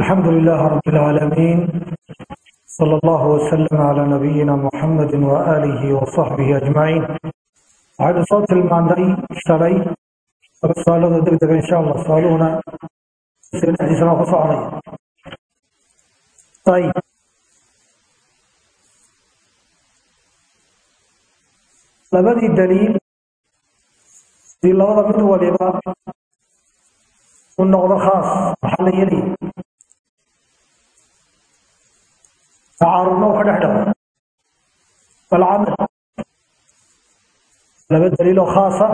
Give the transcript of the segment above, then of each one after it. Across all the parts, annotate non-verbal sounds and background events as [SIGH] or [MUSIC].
الحمد لله رب العالمين صلى الله وسلم على نبينا محمد وآله وصحبه أجمعين waxaynu soo tilmaanay shalay su-aalada degdega insha allah su-aaluhuna dhexdiisana ku soconaya ayib labadii daliil hadii labada mid waliba u noqdo khaas maxaa la yeelaya tacaarudna uu ka dhex balcamal laba daliiloo khaasa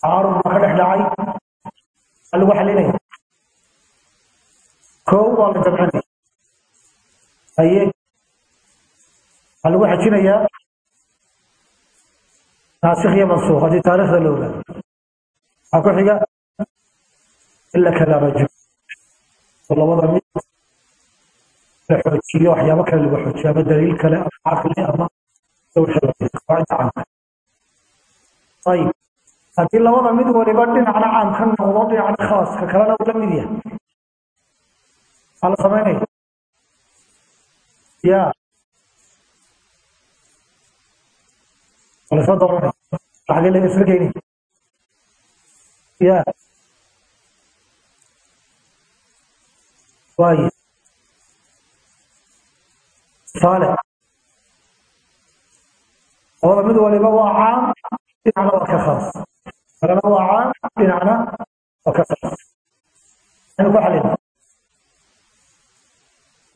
tacaarud baa ka dhex dhacay waa lagu xalinaya koow waa la jamcinaya haye waxaa lagu xajinayaa naasikh iyo mansuuq haddii taarikhda la ogaado waxaa ku xiga ila kala rajul oo labada mid la xoojiyo waxyaabo kale lagu xoojiyo ama daliil kale ama ama caamka ayib. Haddii labada mid waliba dhinacna caam ka noqdo dhinacna khaas ka kalena uu la mid yahay. Maxaa la samaynaya ya walasoo dooranaya xagee laga isla geynay ya. Waayo tusaale labada mid waliba waa caam dhinacna waa ka khaas kalena waa caam dhinacna waa ka khaas aynu ku xalina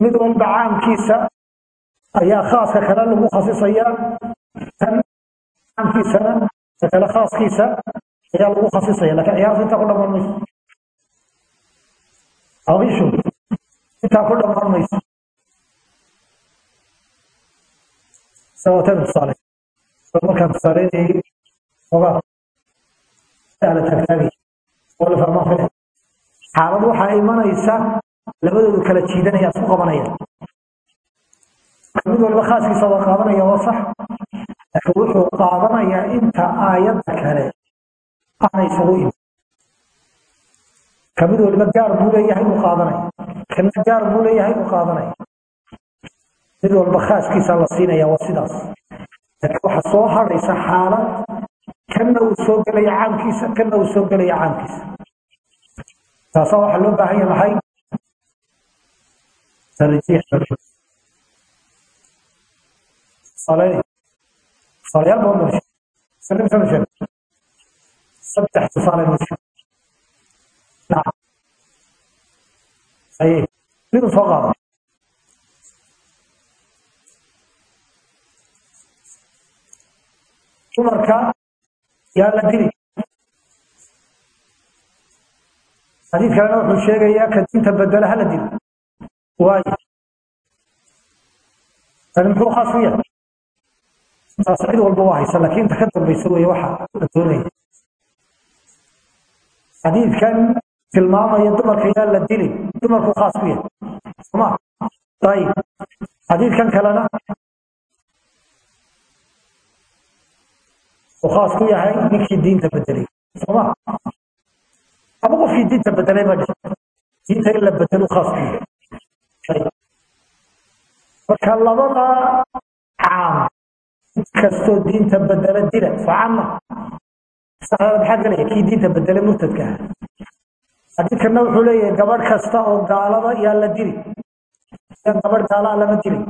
mid walba caamkiisa ayaa khaaska kale lagu khasisaya kan caamkiisana ka kale khaaskiisa ayaa lagu khasisaya. Lakin ciyaarta intaa ku dhamaan mayso. Abishu intaa ku dhamaan mayso sababteeda tusaale markaan tusaaleynayay ogaa ala taagtaagay oo la fahmaa file xaalad waxaa imanaysa labadoodu kala jiidanaya isku qabanaya mid waliba khaaskiisa waa qaadanaya waa sax laakiin wuxuu qaadanayaa inta aayadda kale aanay isugu iman ka waliba gaar buu leeyahay uu qaadanaya kana gaar buu leeyahay uu qaadanaya mid walba khaaskiisa la siinaya waa sidaas. Laakiin waxaa soo hadhaysa xaalad kanna uu soo gelaya caamkiisa kanna uu soo gelaya caamkiisa taasaa waxaa loo baahan yahay dumarka yaa la dili xadiid kalena wuxuu sheegayaa ka diinta bedela hala dilo. Waayo tani muxuu khaas u yahay? Taas cid walba waa haysa laakiin inta ka dambaysa weeye waxa la doonaya. Xadiidkan tilmaamaya dumarka yaa la dili dumarku khaas ku yahay. Soma ayib xadiidkan kalena uu khaas ku yahay ninkii diinta bedelay. Soma. Ama qofkii diinta bedelay ma dhih diinta in la bedelu khaas ku yahay. Marka labada caam kastoo diinta bedela dila facama maxaa gelaya kii diinta bedele murtadka ah. Xadiidkana wuxuu leeyahay gabadh kasta oo gaalada yaa la dili. Gabadh gaalaa lama dilay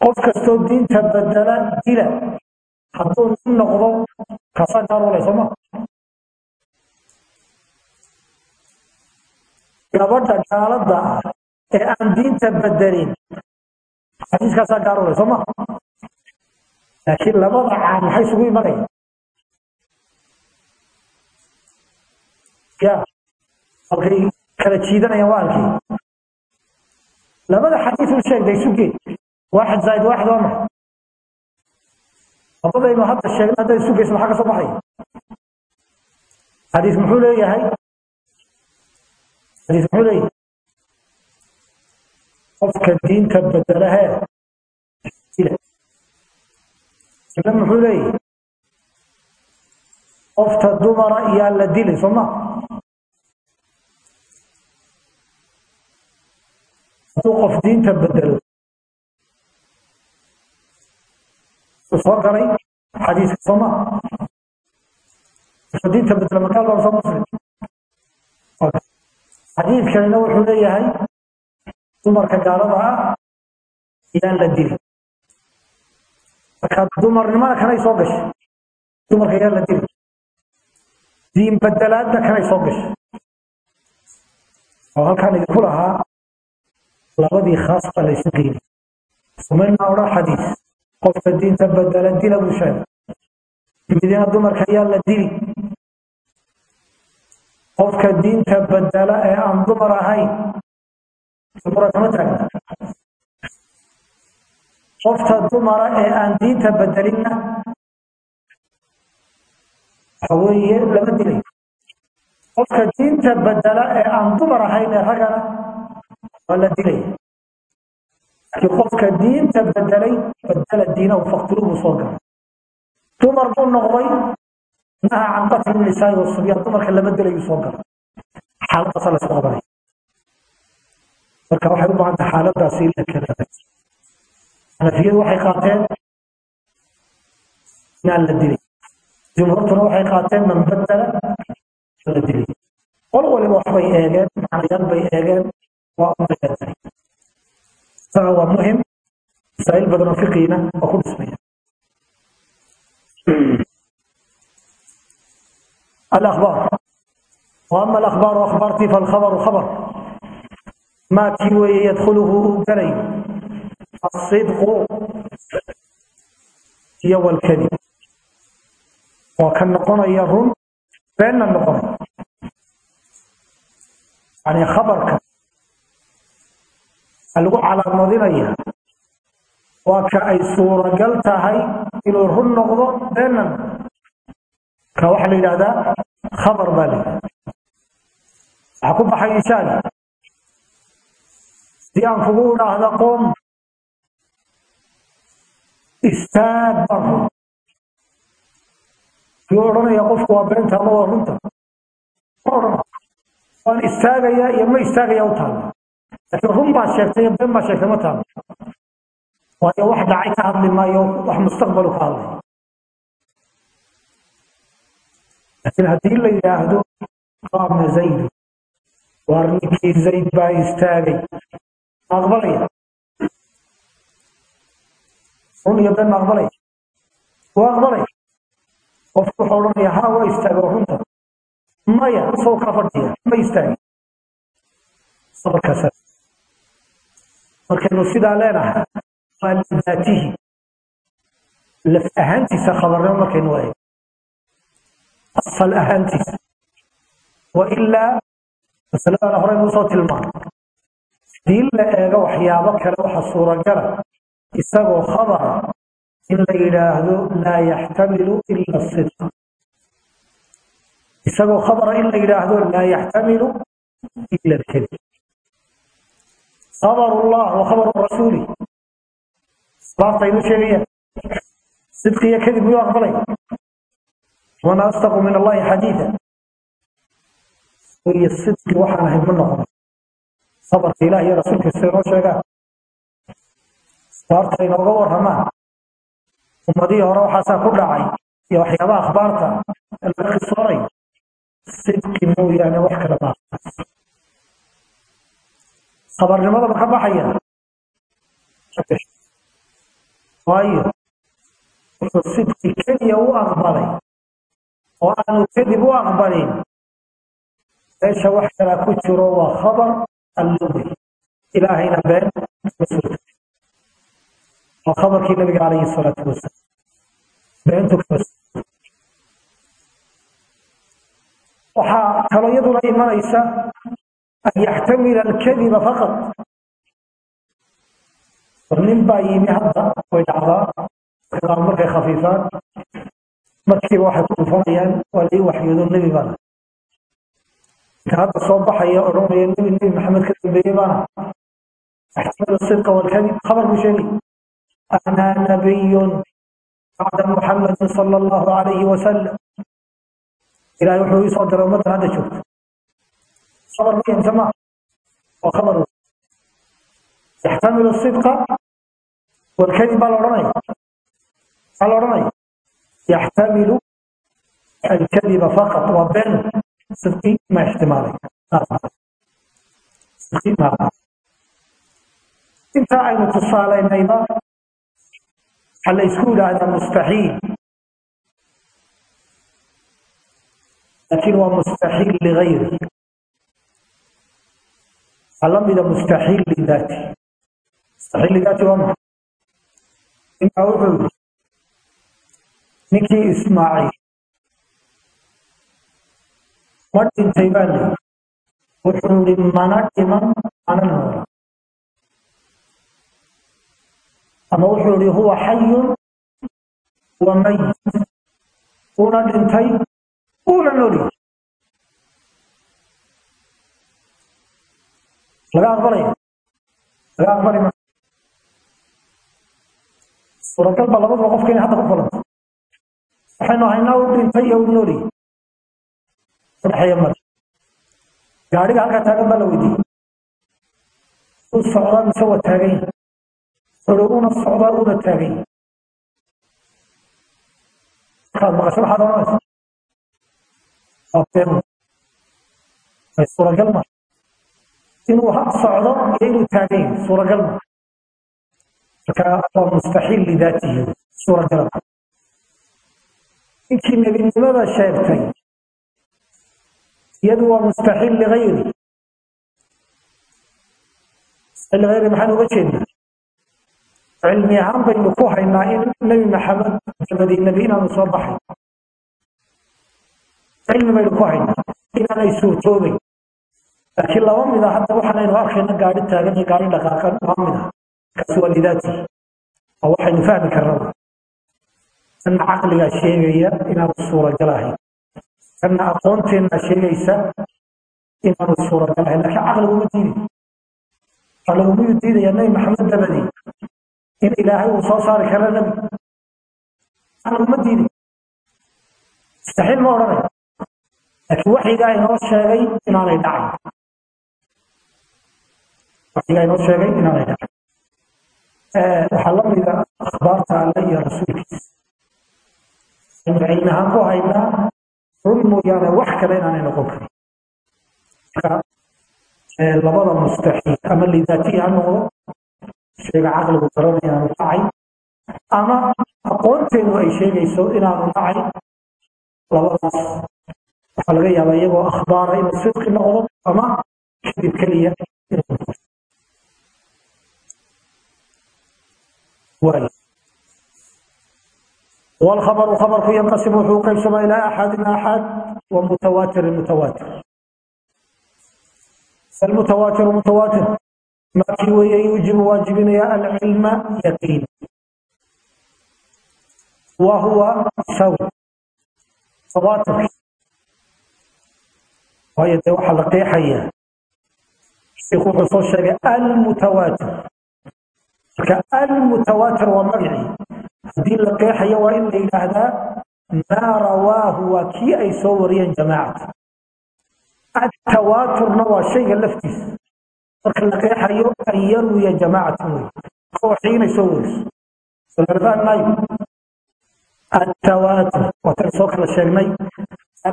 qof kastoo diinta bedela dila hadduu nin noqdo kaasaa gaarulay sooma gabadha gaalada ah ee aan diinta bedelin xadiiskaasaa gaarulay sooma laakiin labada caam maxay isugu imanaya ya halkay kala jiidanayaan waa halkii labada xadiis u sugee. waaxid واحد زائد واحد وما هذا إنه هذا الشيء هذا السوق اسمه حاجة صباحية حديث محول يا هاي حديث محول إيه قفك الدين كبدلها كلام محول إيه قفت الدمر يا الدين صمّا hadduu qof diinta bedelo soo galay xadiiska sooma diinta bedelo makaal baa soo muslim. Xadiidkanina wuxuu leeyahay dumarka gaalada ah yaan la dili marka dumarnimada kanay soo gashay dumarka yaan la dili diin bedelaadna kanay soo gashay oo halkaan idinku lahaa labadii khaas baa la isu geynay sumayna xadiis qofka diinta bedela dila buu sheegay midina dumarka yaa la dili. Qofka diinta bedela ee aan dumar ahayn dumara kama taagna. Qofta dumara ee aan diinta bedelinna waxa weeye lama dilayo qofka diinta bedela ee aan dumar ahayn ee ragana waa la dilaya qofka diinta bedelay bedela diinahu faqtuluhu soo gala dumar buu noqday naha can qatli nisaai wasubyaan dumarka lama dilayu soo gala xaaladaasa la isku qabanaya marka waxay u baahan tahay xaaladaasi in la kala xanafiyadu waxay qaateen inaan la dilay jumhuurtuna waxay qaateen man badala la dilay qol waxbay eegeen macnayaal bay eegeen waa umayaday aa waa muhiim masaail badan oo fiqiina waa ku dhismaya. Alakhbaar. Waama alakhbaaru akhbaartii falkhabaru khabar. Maa kii weeye yadkhuluhu uu galay? Asidqu iyo walkadib oo ka noqonaya run beenna noqonay yani khabarka lagu calaamadinaya waa ka ay suuragal tahay inuu run noqdo beenan. Ka waxaa la yidhaahdaa khabar baa la waxaa ku baxay ishaali si aan kugu idhaahda qoom istaag baan run. Yuu odhanaya qofku waa beenta ama waa runta. Ma odhan. Waan istaagayaa iyo ma istaagaya u taalla run baad sheegtay been baad sheegtay ma taalla waayo wax dhacay ka hadli maayo wax mustaqbalu ka hadlay laakiin haddii la yidhaahdo qaama zaydu waar ninkii zayd baa istaagay. Aqbalaya? Run iyo been ma aqbalaya? Waa aqbalaya? Qofku wuxuu odhanaya ha waa istaagay waa runta maya soo ka fadhiya ma istaagay. Sabarkaasa markaynu sidaa leenahay waa lidaatihi laf ahaantiisa khabarnimo markaynu eeg asal ahaantiisa. Wailaa masaladana horey nuusoo tilmaamay haddii la eego waxyaabo kale waxa suuragala isagoo khabara in la yidhaahdo laa yaxtamilu ila sidqa. Isagoo khabara in la yidhaahdo laa yaxtamilu ila alkadib abarullah wa khabaru rasuuli baasta inuu sheegayaan. Sidqiyo kadib inuu aqbalay. Wana astaqu min allahi xadiida iyo sidqi waxaan ahayn ma noqon. Sabarka ilaah iyo rasuulkiisa inoo sheegaan. Baarta inooga warramaan ummadihii hore waxaasaa ku dhacay iyo waxyaaba akhbaarta. Laga qisoonay sidqi mooyaane wax kale maaas khabarnimadaba ka baxaya. Waayo. Wuxuu sidqi keliya u aqbalay. Oo aanu kadib u aqbalin meesha wax kala ku jiro waa khabar alluwi ilaahayna been ma suurto waa khabarkii nabiga calayhi salaatu wasalaam beentu waxaa kaloo iyaduna imanaysa an yaxtamila alkadiba faqad nin baa yimi hadda way dhacdaa qaar markay khafiifaan markiiba waxay ku dhufanayaan waa lai waxyoodo nebi baana ka hadda soo baxaya odhanaya nebi nebi maxamed ka dambeeye baana yaxtamilu sidqa walkadib khabar buu sheegay ana nabiyun bacda muxamadin sala allahu calayhi wasalam ilahay wuxuu ii soo diray ummaddan hadda joogto khabar yaxtamilu sidqa walkadib baa la odhanaya maxaa la odhanaya yaxtamilu alkadiba faqat waa been sidqi ma ixtimaalay sidqi ma intaa aynu tusaalaynayba waxaa la isku yidhaahdaa mustaxiil laakiin waa mustaxiil ligayri waxaa la mida mustaxiil lidaati mustaxiil lidaati waa maxay ninkaa wuxuu yidhi ninkii ismaaciil ma dhintay baa yidhi wuxuu yidhi mana dhiman mana noola ama wuxuu yihi huwa xayun wa mayit uuna dhintay uuna noli laga aqbalaya laga aqbali ma suuragal ba labaduba qofka inay hadda ku kulanto waxaynu haynaa u dhintay iyo u noli udhexeeya male gaadhiga halkaa taagan baa la weydiiyey. Uu socdaa mise waa taagan yahay wuxuu una socdaa una taagan yahay markaad maqasho waxaad oranaysa waa been suuragal ma inuu socdo iyo inuu yahay suuragal ma. Marka waa mustaxiil lidaatihi suuragal ma. Ninkii nebinimada sheegtay iyadu waa mustaxiil ligayri ligayri maxaan uga jeednaa? Cilmi ahaan baynu ku haynaa in nebi maxamed dabadii nebi inaanu soo baxay cilmi baynu ku haynaa inaanay suurtoobayn laakiin laba mid a hadda waxaanaynu arkayna gaari taagan iyo gaari dhaqaaqan laba mid ah. Kaasi waa lidaati oo waxaynu fahmi karnaba kana caqligaa sheegaya inaanu suuragal ahayn. Kana aqoonteenna sheegaysa inaanu suuragal ahayn. Laakiin caqliguma diiday caqliguma diidaya nebi maxamed dabadii. In ilaahay uu soo saari kara nebi. Caqliguma diiday mustaxiil ma odhanaya laakiin waxyigaa inoo sheegay inaanay dhacayn waxyigaa inoo sheegay inaanay dhacayn waxaa la mida akhbaarta alle iyo rasuulkiisa. Cilmi ku haynaa run mooyaane wax kale inaanay noqon karin. Marka labada mustaxiil ama lidaatihi ha noqdo shayga caqligu garanaya inaanu dhacay ama aqoonteenu ay sheegayso inaanu dhacay labadaas waxaa laga yaabaa iyagoo akhbaara inuu sidqi noqdo ama kadib keliya inuu noqdo واي والخبر خبر ينقسم وحقوق يقسم إلى أحد أحد ومتواتر متواتر المتواتر متواتر ما في يوجب واجبنا يا العلم يقين وهو سوي تواتر وهي توحى لقيحية يقول رسول الشيء المتواتر المتواتر ومرعي هذه اللقيحة وإن إلى ما رواه وكي أي صوريا جماعة التواتر نوى شيء لفتيس لكن اللقيحة أن يروي جماعة هو حين يصور فالرفاء النايم التواتر وترسوك للشيء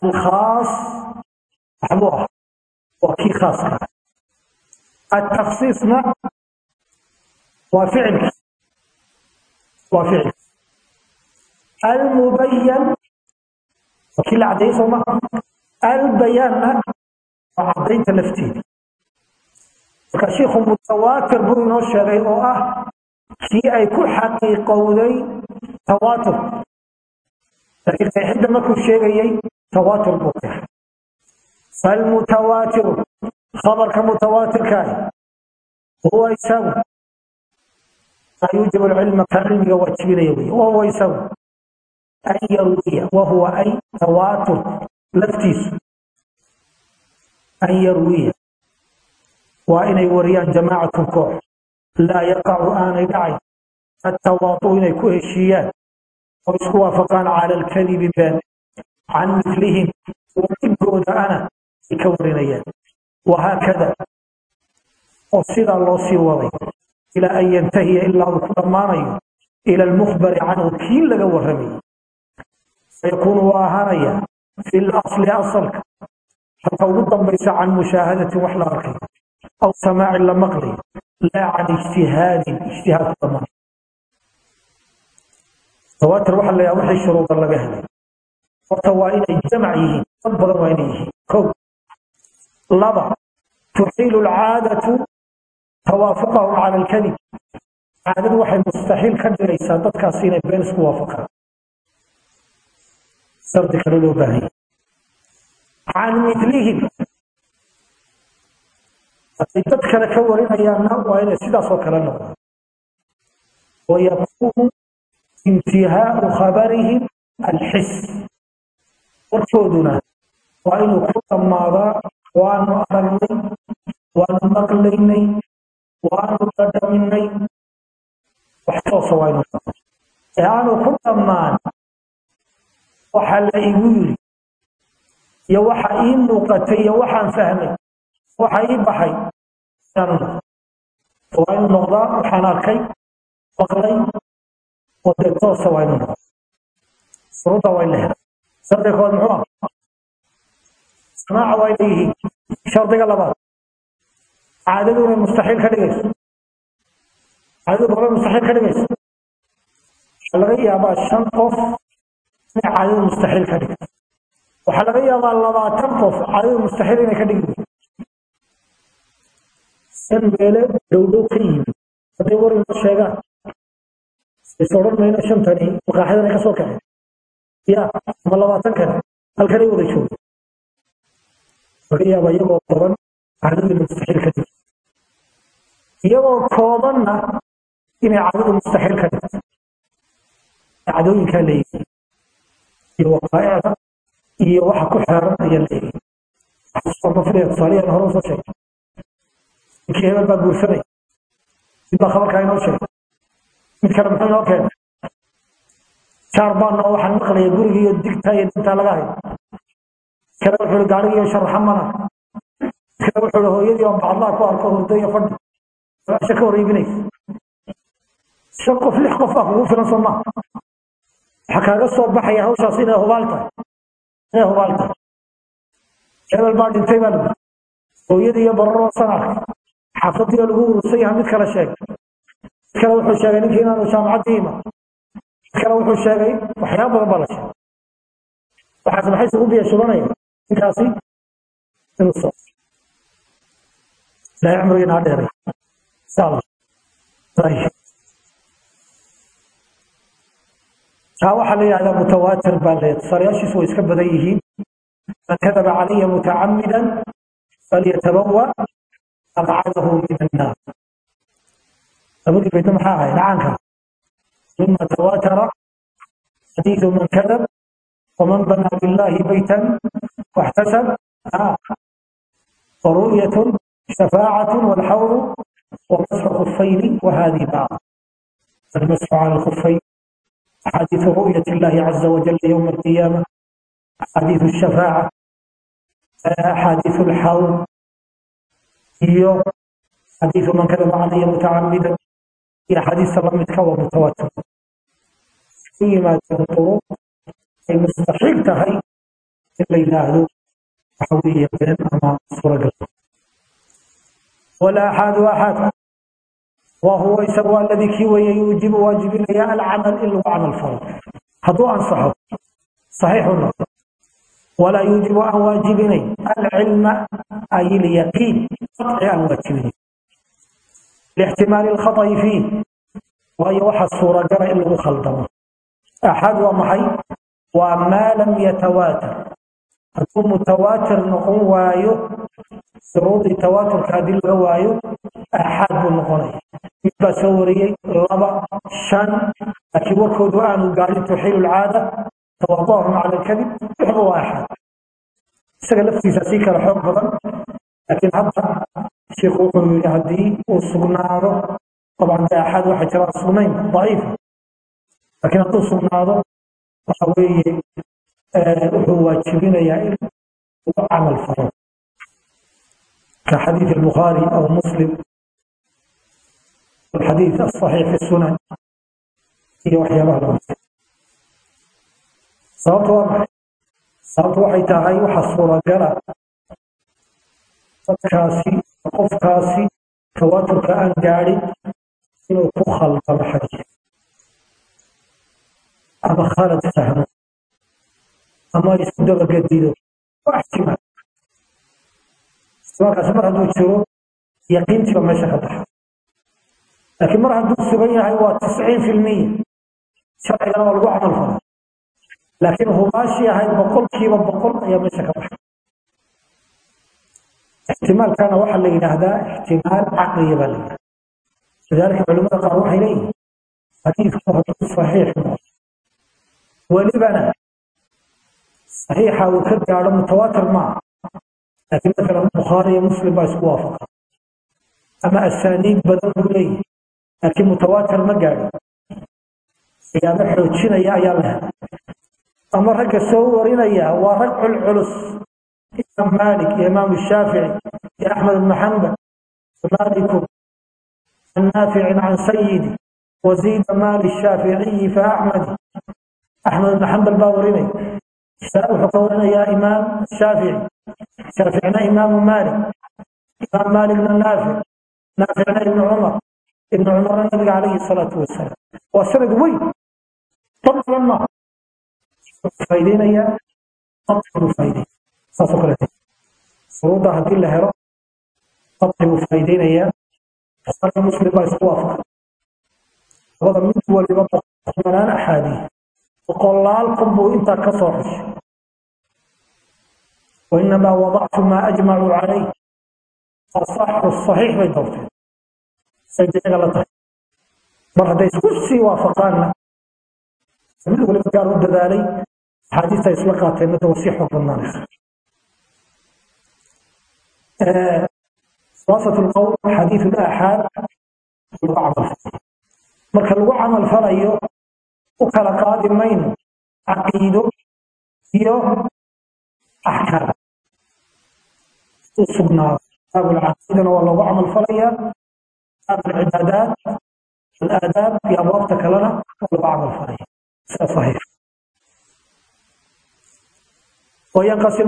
الخاص محبوه وكي خاص التخصيص ما waa ficil. Waa ficil. Almubayan waa kii la albayaanna waa caddaynta lafteeda. Marka shiikhu mutawaatir buu inoo sheegay oo ah kii ay ku xaqiiqowday tawaatur. Laakiin sayxidda markuu sheegayey tawaatur buu qeexay falmutawaatiru khabarka mutawaatirkaahi huwa isagu يوجب العلم كعلم واجبين يوي وهو يسوي أن يروي وهو أي تواتر لفتيس أن يروي وإن يوريان جماعة الكوح لا يقع آن دعي التواطؤ إن يكون الشيان ويسكوا فقان على الكذب بان عن مثلهم وإبقود أنا يكورنيان وهكذا وصير الله سوى ilaa an yantahiya ilaa uu ku dhammaanayo ila almukhbari canhu kii laga warramayay sayakuunu waa ahaanaya fi lasli asalka halka ugu dambaysa can mushaahadatin wax la arkay aw samaacin la maqlay laa can ijtihaadin ijtihaad ku dhammaanay tawaatir waxa la yaha wixii shuruuda laga helay horta waa inay jamac yihiin dad badan waa inay yihiin kow laba tuxiilu alcaadatu tawaafuqahum cala alkadib caadadu waxay mustaxiil ka dhigaysaa dadkaasi inay been isku waafaqaan. Sardi kale loo baahanya can milihim hadday dad kale ka warinayaanna waa inay sidaas kale noqdaan. Wayakuunu intihaau khabarihim alxis warkooduna waa inuu ku dhammaadaa waanu aragnay waanu maqlaynay waanu dhadhaminay wax toosa waa inuu ee aanu ku dhammaan. Waxa la igu yiri iyo waxa ii muuqatay iyo waxaan fahmay. Waxa ii baxay. Waa inuu noqdaa waxaan arkay. Maqlay oo dee toosa waa inuu noqdaa shuruudda la helaa shardiga kood muxuu ah samaaca waa inay yihiin shardiga labaad caadadu inay mustaxiil ka dhigayso caadadu goobay mustaxiil ka dhigayso waxaa laga yaabaa shan qof inay caadadu mustaxiil ka dhigto. Waxaa laga yaabaa labaatan qof caadadu mustaxiil inay ka dhigi san meele dhowdhow ka yimid. Hadday war inoo sheegaan. Is odhan mayno shantani maqaaxidanay ka soo ya ama labaatan kale halkanay wada jooga laga yaaba iyagoo toban caadadu inay mustaxiil ka dhigto iyagoo koobanna inay caadadu mustaxiil ka cadooyinkaa leeyihiin. Iyo waqaaicda iyo waxa ku xeeran ayaa leeyihiin. Mafilaya tusaaliyan hore u soo sheegay. Ninkii hebel baa guursanaya mid baa khabarkaa inoo sheegay. Mid kale muxuu inoo keenay? Jaar baana waxaan maqlaya gurigii iyo digta iyo dintaa laga hayo kale wuxuu ihi gaarigii iyo sharaxa mana kale wuxuu hooyadii oo bacdlaa ku arko hurdo iyo fadhi su'aasha ka hor iibinaysa. Shan qof lix qof baa kugu filan soo maa waxaa kaaga soo baxaya hawshaas inay hubaal tahay. Inay hubaal tahay. Hebel baa dhintay baa lagu hooyadii iyo bararoo san arkay. Xaafadii oo lagu urursan yahay mid kale sheegay. Mid kale wuxuu sheegay ninkii inaanu jaamacaddii iman mid kale wuxuu sheegay waxyaaba badan baa la sheegay. Waxaas maxay isugu biya shubanaya? Ninkaasi inuu soo. Ilaahay cumrigiina ha dheeray insha allah ayib taa waxaa la yidhahdaa mutawaatir baa leed sareyaashiisu way iska badan yihiin. Man kadaba calaya mutacamidan falyatabawa maqcadahu min annaar. Labadii bayda maxaa ahay dhacaanka. Mima tawaatara xadiidu man kadab waman banaa lillahi baytan waxtasab ah. ru'yat shafaacatu walxawru والحوض ومسح خفين وهذه بعض المسح على الخفين أحاديث رؤية الله عز وجل يوم القيامة أحاديث الشفاعة أحاديث الحوض يوم حديث من كذب علي متعمدا هي حديث لم يتكون متواتر فيما الطرق أي مستحيل تهي إلا يلاهدو حوية بين أما صورة ولا أحد أحد وهو يسوى الذي كي يوجب واجب يا العمل إلا عمل فرض هذا أنصحه صحيح ولا ولا يوجب أن واجبني العلم أي اليقين قطع أن واجبني لاحتمال الخطأ فيه وهي واحد صورة جرى إلا خلطه أحد ومحي وما لم يتواتر hadduu mutawaatir noqon waayo shuruudii tawaaturka haddii laga waayo axaad buu noqonaya. Mid baa soo wariyey laba shan laakiin warkoodu aanu gaarin tuxiilu lcaada tawadahum cala alkadib waa axaad. Isaga laftiisa sii kala xoog badan laakiin hadda sheikhu wuxuu yidhi haddii uu sugnaado dabcan dee axaad waxa jiraan sugnayn daciifa laakiin hadduu sugnaado waxa weeye سناده وحوي هو واجبين يا وعمل فرض كحديث البخاري أو مسلم alxadiid asaxiix fi sunan iyo waxyaabaha lamidka sababta waa maxay sababta waxay tahay waxa suuragala dadkaasi qofkaasi tawaaturka aan gaadhin inuu ku khaldamo xadiid ama khalad fahmo ama isku dabagedido waa ixtimaal ixtimaalkaasi mar hadduu jiro yaqiintiiba meesha ka baxa laakiin mar hadduu sugan yahay waa tisciin filmiya sharcigana waa lagu camal falay laakiin hubaashii ahayd boqolkiiba boqol ayaa meesha ka baxay ixtimaalkana waxaa la yidhaahdaa ixtimaal caqliya baa la yidhahda lidaalika culimada qaar waxay leeyihiin xadiidku hadduu saxiix noqdo welibana saxiixa uu ka gaadho mutawaatir maaha laakiin masalan bukhaari iyo muslim baa isku waafaqa ama asaaniid badan buu leeyahay laakiin mutawaatir ma gaadho siyaabo xoojinaya ayaa la helay ama ragga soo warinaya waa rag culculus imaam maalik iyo imaam shaafici iyo axmed ibnu xambal maaliku عن نافع عن سيدي وزيد مال الشافعي فأحمد أحمد بن حنبل باوريني wuxuu ka warinayaa imaam shaafici. Shaaficina imaamu maalik. Imaam maalikna naafic naaficna ibnu cumar ibnu cumarna nabiga calayhi salaatu wasalaam waa sanad weyn. Dad badan maaha faa'iideynayaa dabqibuu saasoo kale shuruudda haddii la helo. Dabqibuu faa'iideynayaa bukhaarii muslim baa isku waafaqay labada mid waliba boqol axaadiis مسلم ما يسوافق هذا من ولي منان أحاديث وقلالكم بو انت كصوحش وإنما وضعت ما أجمعوا عليه الصح الصحيح بين دورتين سيدي غلطة مرة ديس كسي وافقانا سمين ولي قالوا الدذالي حديثة إسلقات إنه توسيح وقلنا آه وسط القول حديث الآحاد والعمل marka lagu camal falayo u kala qaadi mayno caqiido iyo axkaam u waa loogu camal falayaa. Kitaab alcibaadaat alaadaab iyo abwaabta kalena waa loogu camal falaya saas wahayr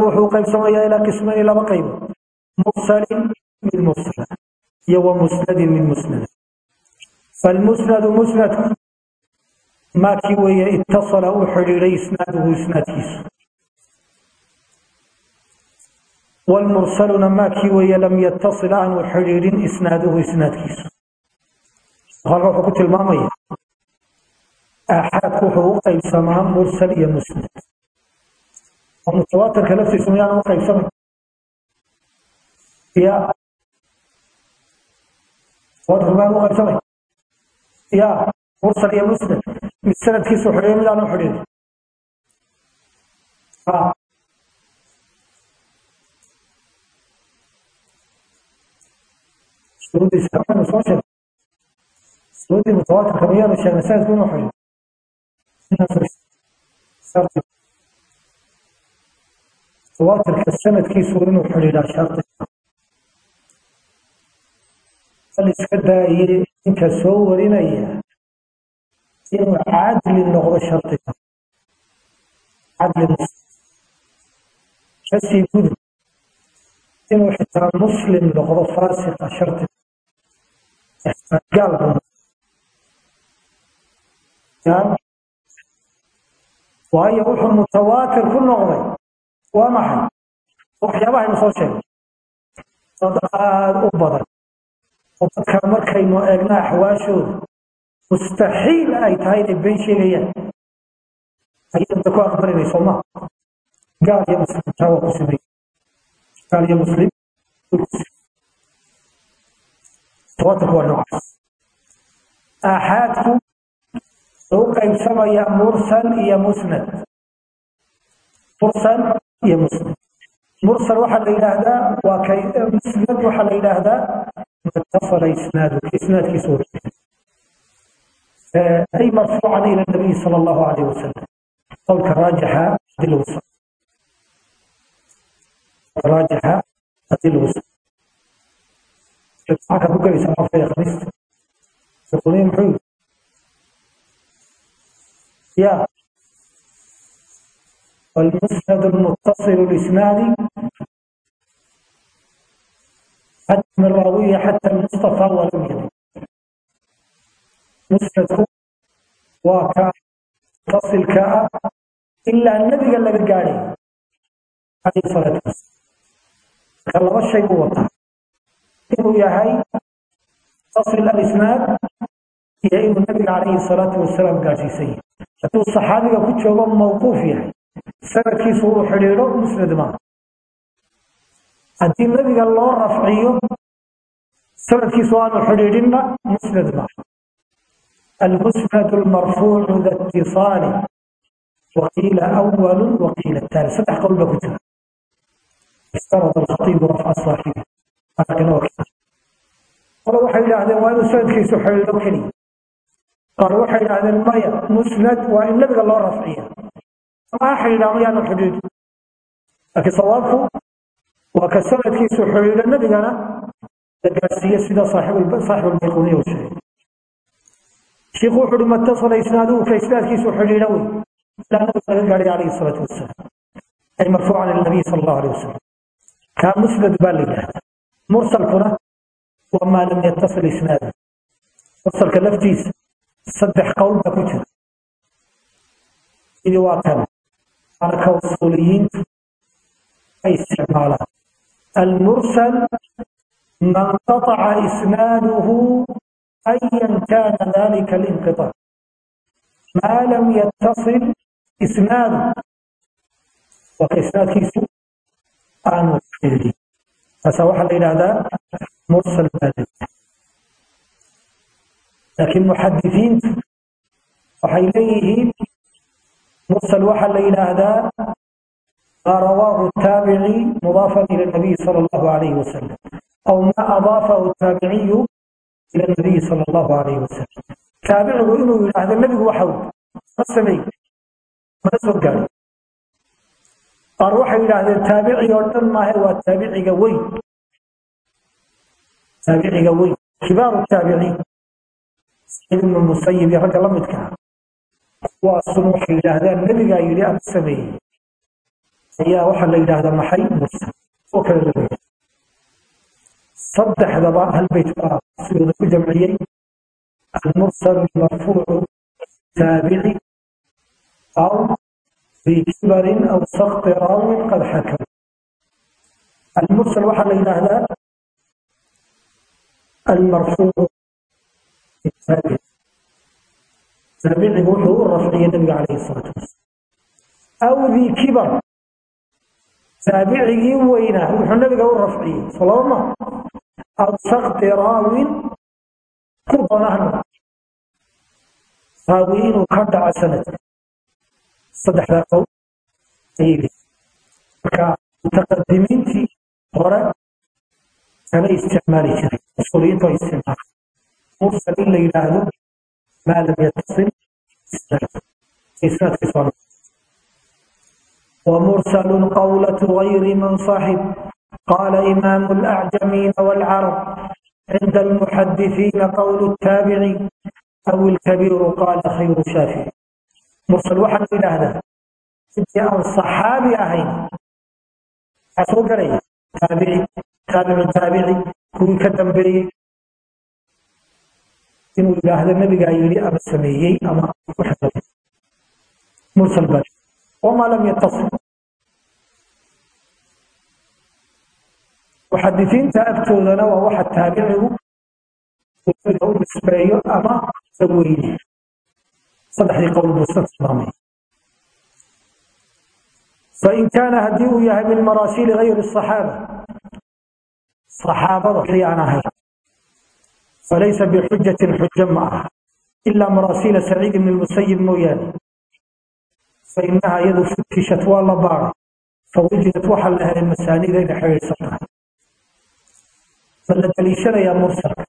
wuxuu qaybsamayaa ilaa qismayni laba qaybood mursalin mid mursala iyo wa musnadin mid musnada. Falmusnadu musnadku maakii weeye itasala uu xidhiiday isnaaduhu isnaadkiisu. Wlmursaluna maakii weeye lam yatasil aanu xidhiidhin isnaaduhu isnaadkiisu. Qofka wuxuu ku tilmaamaya? Axaadku wuxuu u qaybsamaa mursal iyo musnad oo mutawaatirka laftiisu miyaana u qaybsamay? Ya mutawaatirka miyaana u qaybsamay? Ya mursal iyo musnad mid sanadkiisu xidhiyo midaanu xidhin shuruudii iska daayay ninka soo warinaya inuu cadli noqdo shardiga cadli ka sii gudub inuu xitaa muslim noqdo faasiqa shardiga gaal waayo wuxuu mutawaatir ku noqday. Waa maxay? Waxyaabaha aynu soo sheegay dad aada u badan. Dadka markaynu eegna axwaashooda mustaxiil ay tahay inay been sheegayaan. Ayada ku aqrinay sooma gaal iyo muslim taa waa ku sameey gaal iyo muslim tawaaturku waa noocaas. Aaxaadku u qaybsamaya mursal iyo musnad. Mursal iyo musnad. Mursal waxaa la yidhaahdaa waa kay musnad waxaa la yidhaahdaa ma tasala isnaadkiisu waa أي مرفوعا إلى النبي صلى الله عليه وسلم قول راجح بالوصف راجح بالوصف حكى بكر يسمى في خميس bayquniya muxuu yidhi ya والمسند المتصل الإسناد حتى من راويه حتى المصطفى ولم يدرك nuskatu waa ka mutasilka ah ilaa nebiga laga gaadhay alayhi salaatu wasalaam marka laba shay u wataa. Inuu yahay mutasil alisnaad iyo inuu nebiga calayhi salaatu wasalaam gaadhsiisan yahay hadduu saxaabiga ku joogo mawquuf yahay. Sanadkiisu uu xidhiidho musnad maaha haddii nebiga loo rafciyo sanadkiisu aanu xidhiidhinna musnad maaha المسند المرفوع ذا اتصال وقيل أول وقيل الثالث صدح قول بكتب اشترط الخطيب رفع الصاحب لكن وقت قال وحي إلى وأنا سند كيسو حيلو كلي قال وحي إلى المية مسند وإن نبغى الله رفعيه ما حيلام يا الحدود لكن صوابه وكسرت كيس حلول النبي أنا تقاسية سيدة صاحب صاحب البيقونية والشيء شيخ وحد ما اتصل إسناده كإسناد كيس حلولوي لا نبي قال عليه الصلاة والسلام أي مرفوع عن النبي صلى الله عليه وسلم كان مسند بالغ مرسل كنا وما لم يتصل إسناده مرسل كلفتيس صدح قول بكتر إذا واكن marka usuuliyiintu ay isticmaalaan almursal ma nqaطaca isnaaduhu ayan kana dalika alinqiطaac maa lam yattasil isnaadu waa ka isnaadkiisu aanu xidhiidhin taasa waxaa la yidhahdaa mursal baadil laakiin muxadisiintu waxay leeyihiin مرسل وحل إلى هذا ما رواه التابعي مضافا إلى النبي صلى الله عليه وسلم أو ما أضافه ila nabiyi sal allahu alayh wasalam taabicigu inuu yidhaahdo nebigu waxaw ma sameey mana soo gaaro qaar waxay yidhaahdeen taabici oo dhan maahe waa taabiciga weyn. Taabiciga weyn. Kibaaru taabiciin saciid ibnu musayib iyo ragga la midka ah. Kuwaasuna waxay yidhaahdaan nebigaa yidhi ama sameeyey. Ayaa waxaa saddexdaba hal bayt baa ku jamciyey almursal marfuucu taabici aw bikibarin aw sakti raawin qad xakam almursal waxaa la yidhaahdaa almarfuucu taabici taabicigu wuxuu u rafciyey nabiga calayhi salaatu wasalam aw bikibar taabicigii weynaa wuxuu nabiga u rafciyey solooma aw sakti raawin ku doonahna raawi inuu ka dhaco sanadka saddexdaa qow ayay leeyihiin marka mutaqadimiintii hore kana isticmaali jiray usuuliyiintu ay isticmaala mursal in la yidhaahdo maa lam yattasil sanadkiis waa mursal qawlatu gayri man saaxib قال إمام الأعجمين والعرب عند المحدثين قول التابعي أو الكبير قال خير شافعي مرسل واحد إلى هذا أن صحابي أهين أسوق عليه تابعي تابع تابعي كوي كدنبري inuu yidhaahdo nabigaa yidhi ama sameeyey ama mursal bari wamaa lam yatasil muxadisiinta aftoodana waa waxa taabicigu u nisbeeyo ama saweyne saddexdii qowl buu iska tilmaamay. Fain kaana haddii uu yahay min maraasiili hayri saxaaba saxaabada wixii aan ahayn falaysa bixujatin xujo ma aha ila maraasiila saciid ibni musayib mooyaane. Fainaha iyadu futishat waa la baaray fawijidat waxaa la helay masaanideeda xidhiidhsan tahay ma la mursalka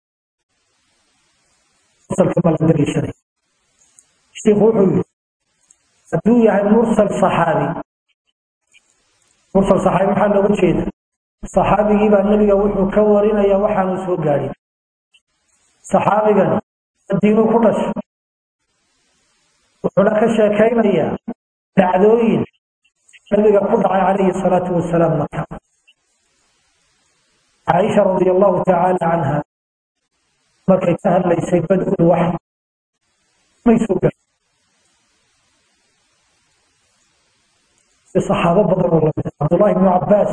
mursalka ma la daliishanaya wuxuu yidhi hadduu yahay mursal saxaabi mursal saxaabi maxaa looga jeeda saxaabigii nebiga wuxuu ka warinaya waxaanu soo gaadhin. Saxaabigan madiinuu ku dhashay wuxuuna ka sheekaynayaa dacdooyin nebiga ku dhacay calayhi salaatu wasalaam maka caaisha radia allahu tacaala canha markay ka hadlaysay badul wax. May soo gashay. Saxaabo badan oo la mid cabdullahi ibnu cabbaas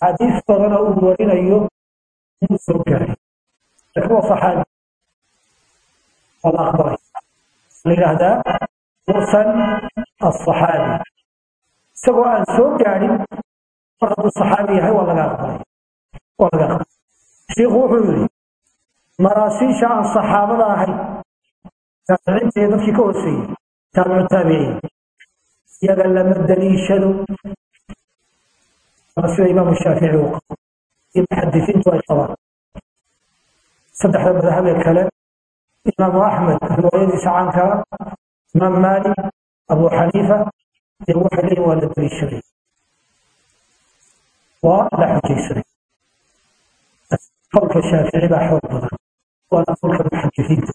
xadiis badana uu warinayo soo gaaray laakiin saxaabi. Waa la aqbalay la yidhaahdaa mursal asaxaabi isagoo aan soo gaadhin mar hadduu saxaabi yahay waa laga aqbalay shiikhu wuxuu yidhi maraasiisha aan saxaabada ahayn taabiciinta iyo dadkii ka hooseeyey taabicu taabiciin iyaga lama daliishado. Sida imaamu shaafici uu qabo. Iyo muxadisiintu ay qabaan. Saddexda madahab ee kale imaamu axmed riwaayadiisa caankaa imaam maalik abu xaniifa iyo waxay leeyihiin waa la daliishaday. Waa la xujaysaday qowlka shaafici baa xoog badan. Waana qowlka muxadisiinta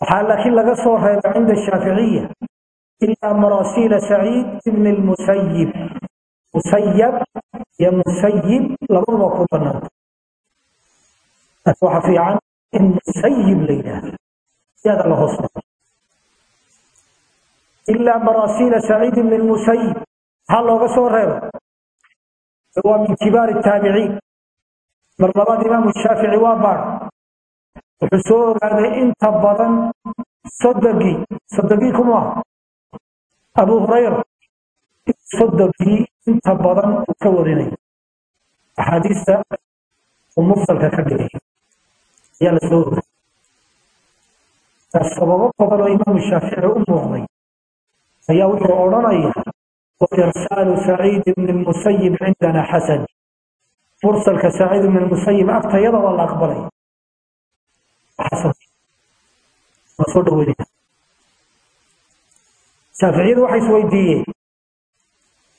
waxaa laakiin laga soo reebay cinda shaaficiya ilaa maraasiila saciid ibn lmusayib musayab iyo musayib labaduba ku banaanta laakiin waxa fiican in musayib la yidhaahdo. Siyaada la hoos maro ilaa maraasiila saciid ibn lmusayib maxaa looga soo reebay. Waa min kibaari taabiciin mar labaad imaamu shaafici waa baar. Wuxuu soo ogaaday inta badan sodogii sodogii kuma abu hurayra sodogii inta badan uu ka warinaya axaadiista uu mufsalka ka dhigay. Ayaa la soo ogaaday sababo badan oo imaamu shaafici u muuqday. Ayaa wuxuu odhanaya mursalka saacid ibn musayib agta iyada waa la aqbalay. Soo dhaweyn shaaficiyadu waxay isweydiiyeen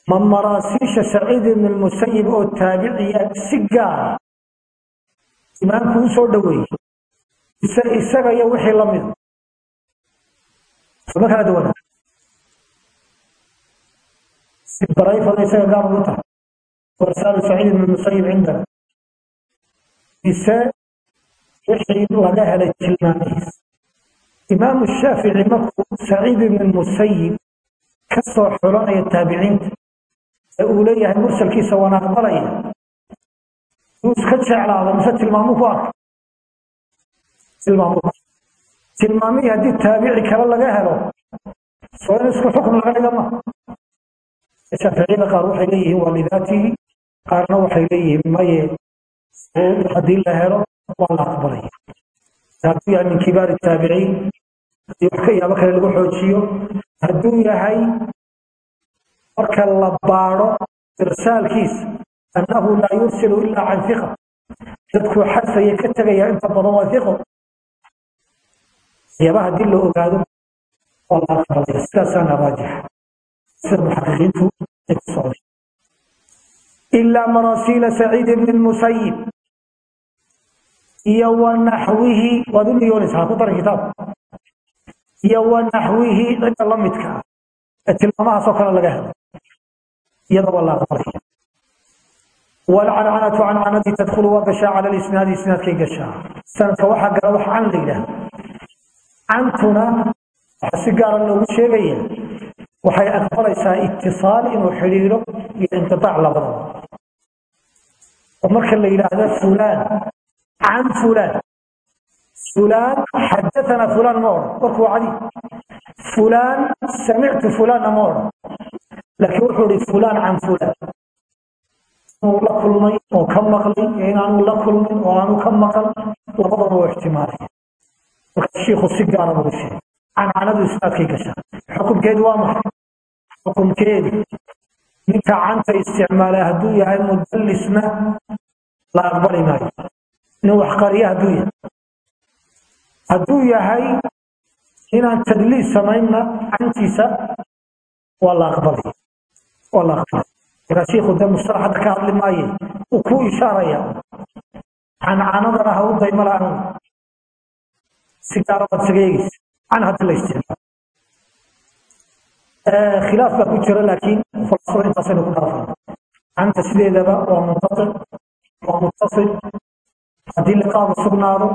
ma maraasiisha saciid ibn musayib oo taabiciya si gaara ah. imaamku u soo dhaweeyey ise isaga iyo wixii la mid ah. sama kala duwana si barayfada isaga gaar ugu tahay. وارسال سعيد بن المسيب عندنا نساء يحيي لها للتلمانيس إمام الشافعي مكو سعيد بن المسيب كسر حرانية التابعين أوليها المرسل كيسا وانا أقبليها نوس كتش على هذا مسا تلمامو فاك تلمامو تلمامي هدي التابعي كلا لغاها له سوين اسكو حكم لغاية ما shaaficiyada qaar waxay leeyihiin waa lidaatihi qaarna waxay leeyihiin maye haddii la helo waa la aqbalaya hadduu yahay min kibaari taabiciin haddii wax ka yaabo kale lagu xoojiyo hadduu yahay marka la baadho irsaalkiisa annahu laa yursilu ilaa can hiqa dadkuu xadfaya ka tegaya inta badan waa hiqo waxyaaba haddii la ogaado waa la aqbalaya sidaasaana raajixa sida muxaqiqiintu ay ku socday ilaa marasiila saciid ibni musayib iyo wanaxwihi waad u niyoonays ha ku daran iyo wanaxwihi cidda la midka ah ee tilmaamahaasoo kale laga helay iyada la aqbalaya walcancanatu cancanadii tadkhulu waa cala lisnaadi isnaadkay gashaa sanadka waxaa gala wax can la yidhaah cantuna waxaa si gaara loogu sheegaya waxay aqbalaysaa itisaal inuu xidhiidho iyo inqitaac labadaba oo marka la yidhaahdo fulaan. Can fulaan. Fulaan xadathana fulaan ma odhan warku waa cadi. Fulaan samictu fulaanna ma odhan laakiin wuxuu ihi fulaan can fulaan. Inuu la kulmay oo ka maqlay iyo inaanu la kulmin oo aanu ka maqal labadaba waa ixtimaalaya marka shiikhu si gaara buu sheegay cancanadu isnaadkay gashaa xukunkeedu waa maxay? Xukunkeedu. Ninka canta isticmaala hadduu yahay mudallisna la aqbali maayo. Nin wax qariya hadduu yahay. Hadduu yahay inaan tadliis samaynna cantiisa waa la aqbalaya waa la aqbalaya markaa shiikhu dee mustalax ka hadli maaye uu ku ishaaraya cancanadana ha u dayma la'aan si gaara baad isaga eegeysa haddii la isticmaalo khilaaf baa ku jira laakiin falsafada intaasaynu ku dhaafana canta sideedaba waa muntasil waa muttasil haddii liqaaba sugnaado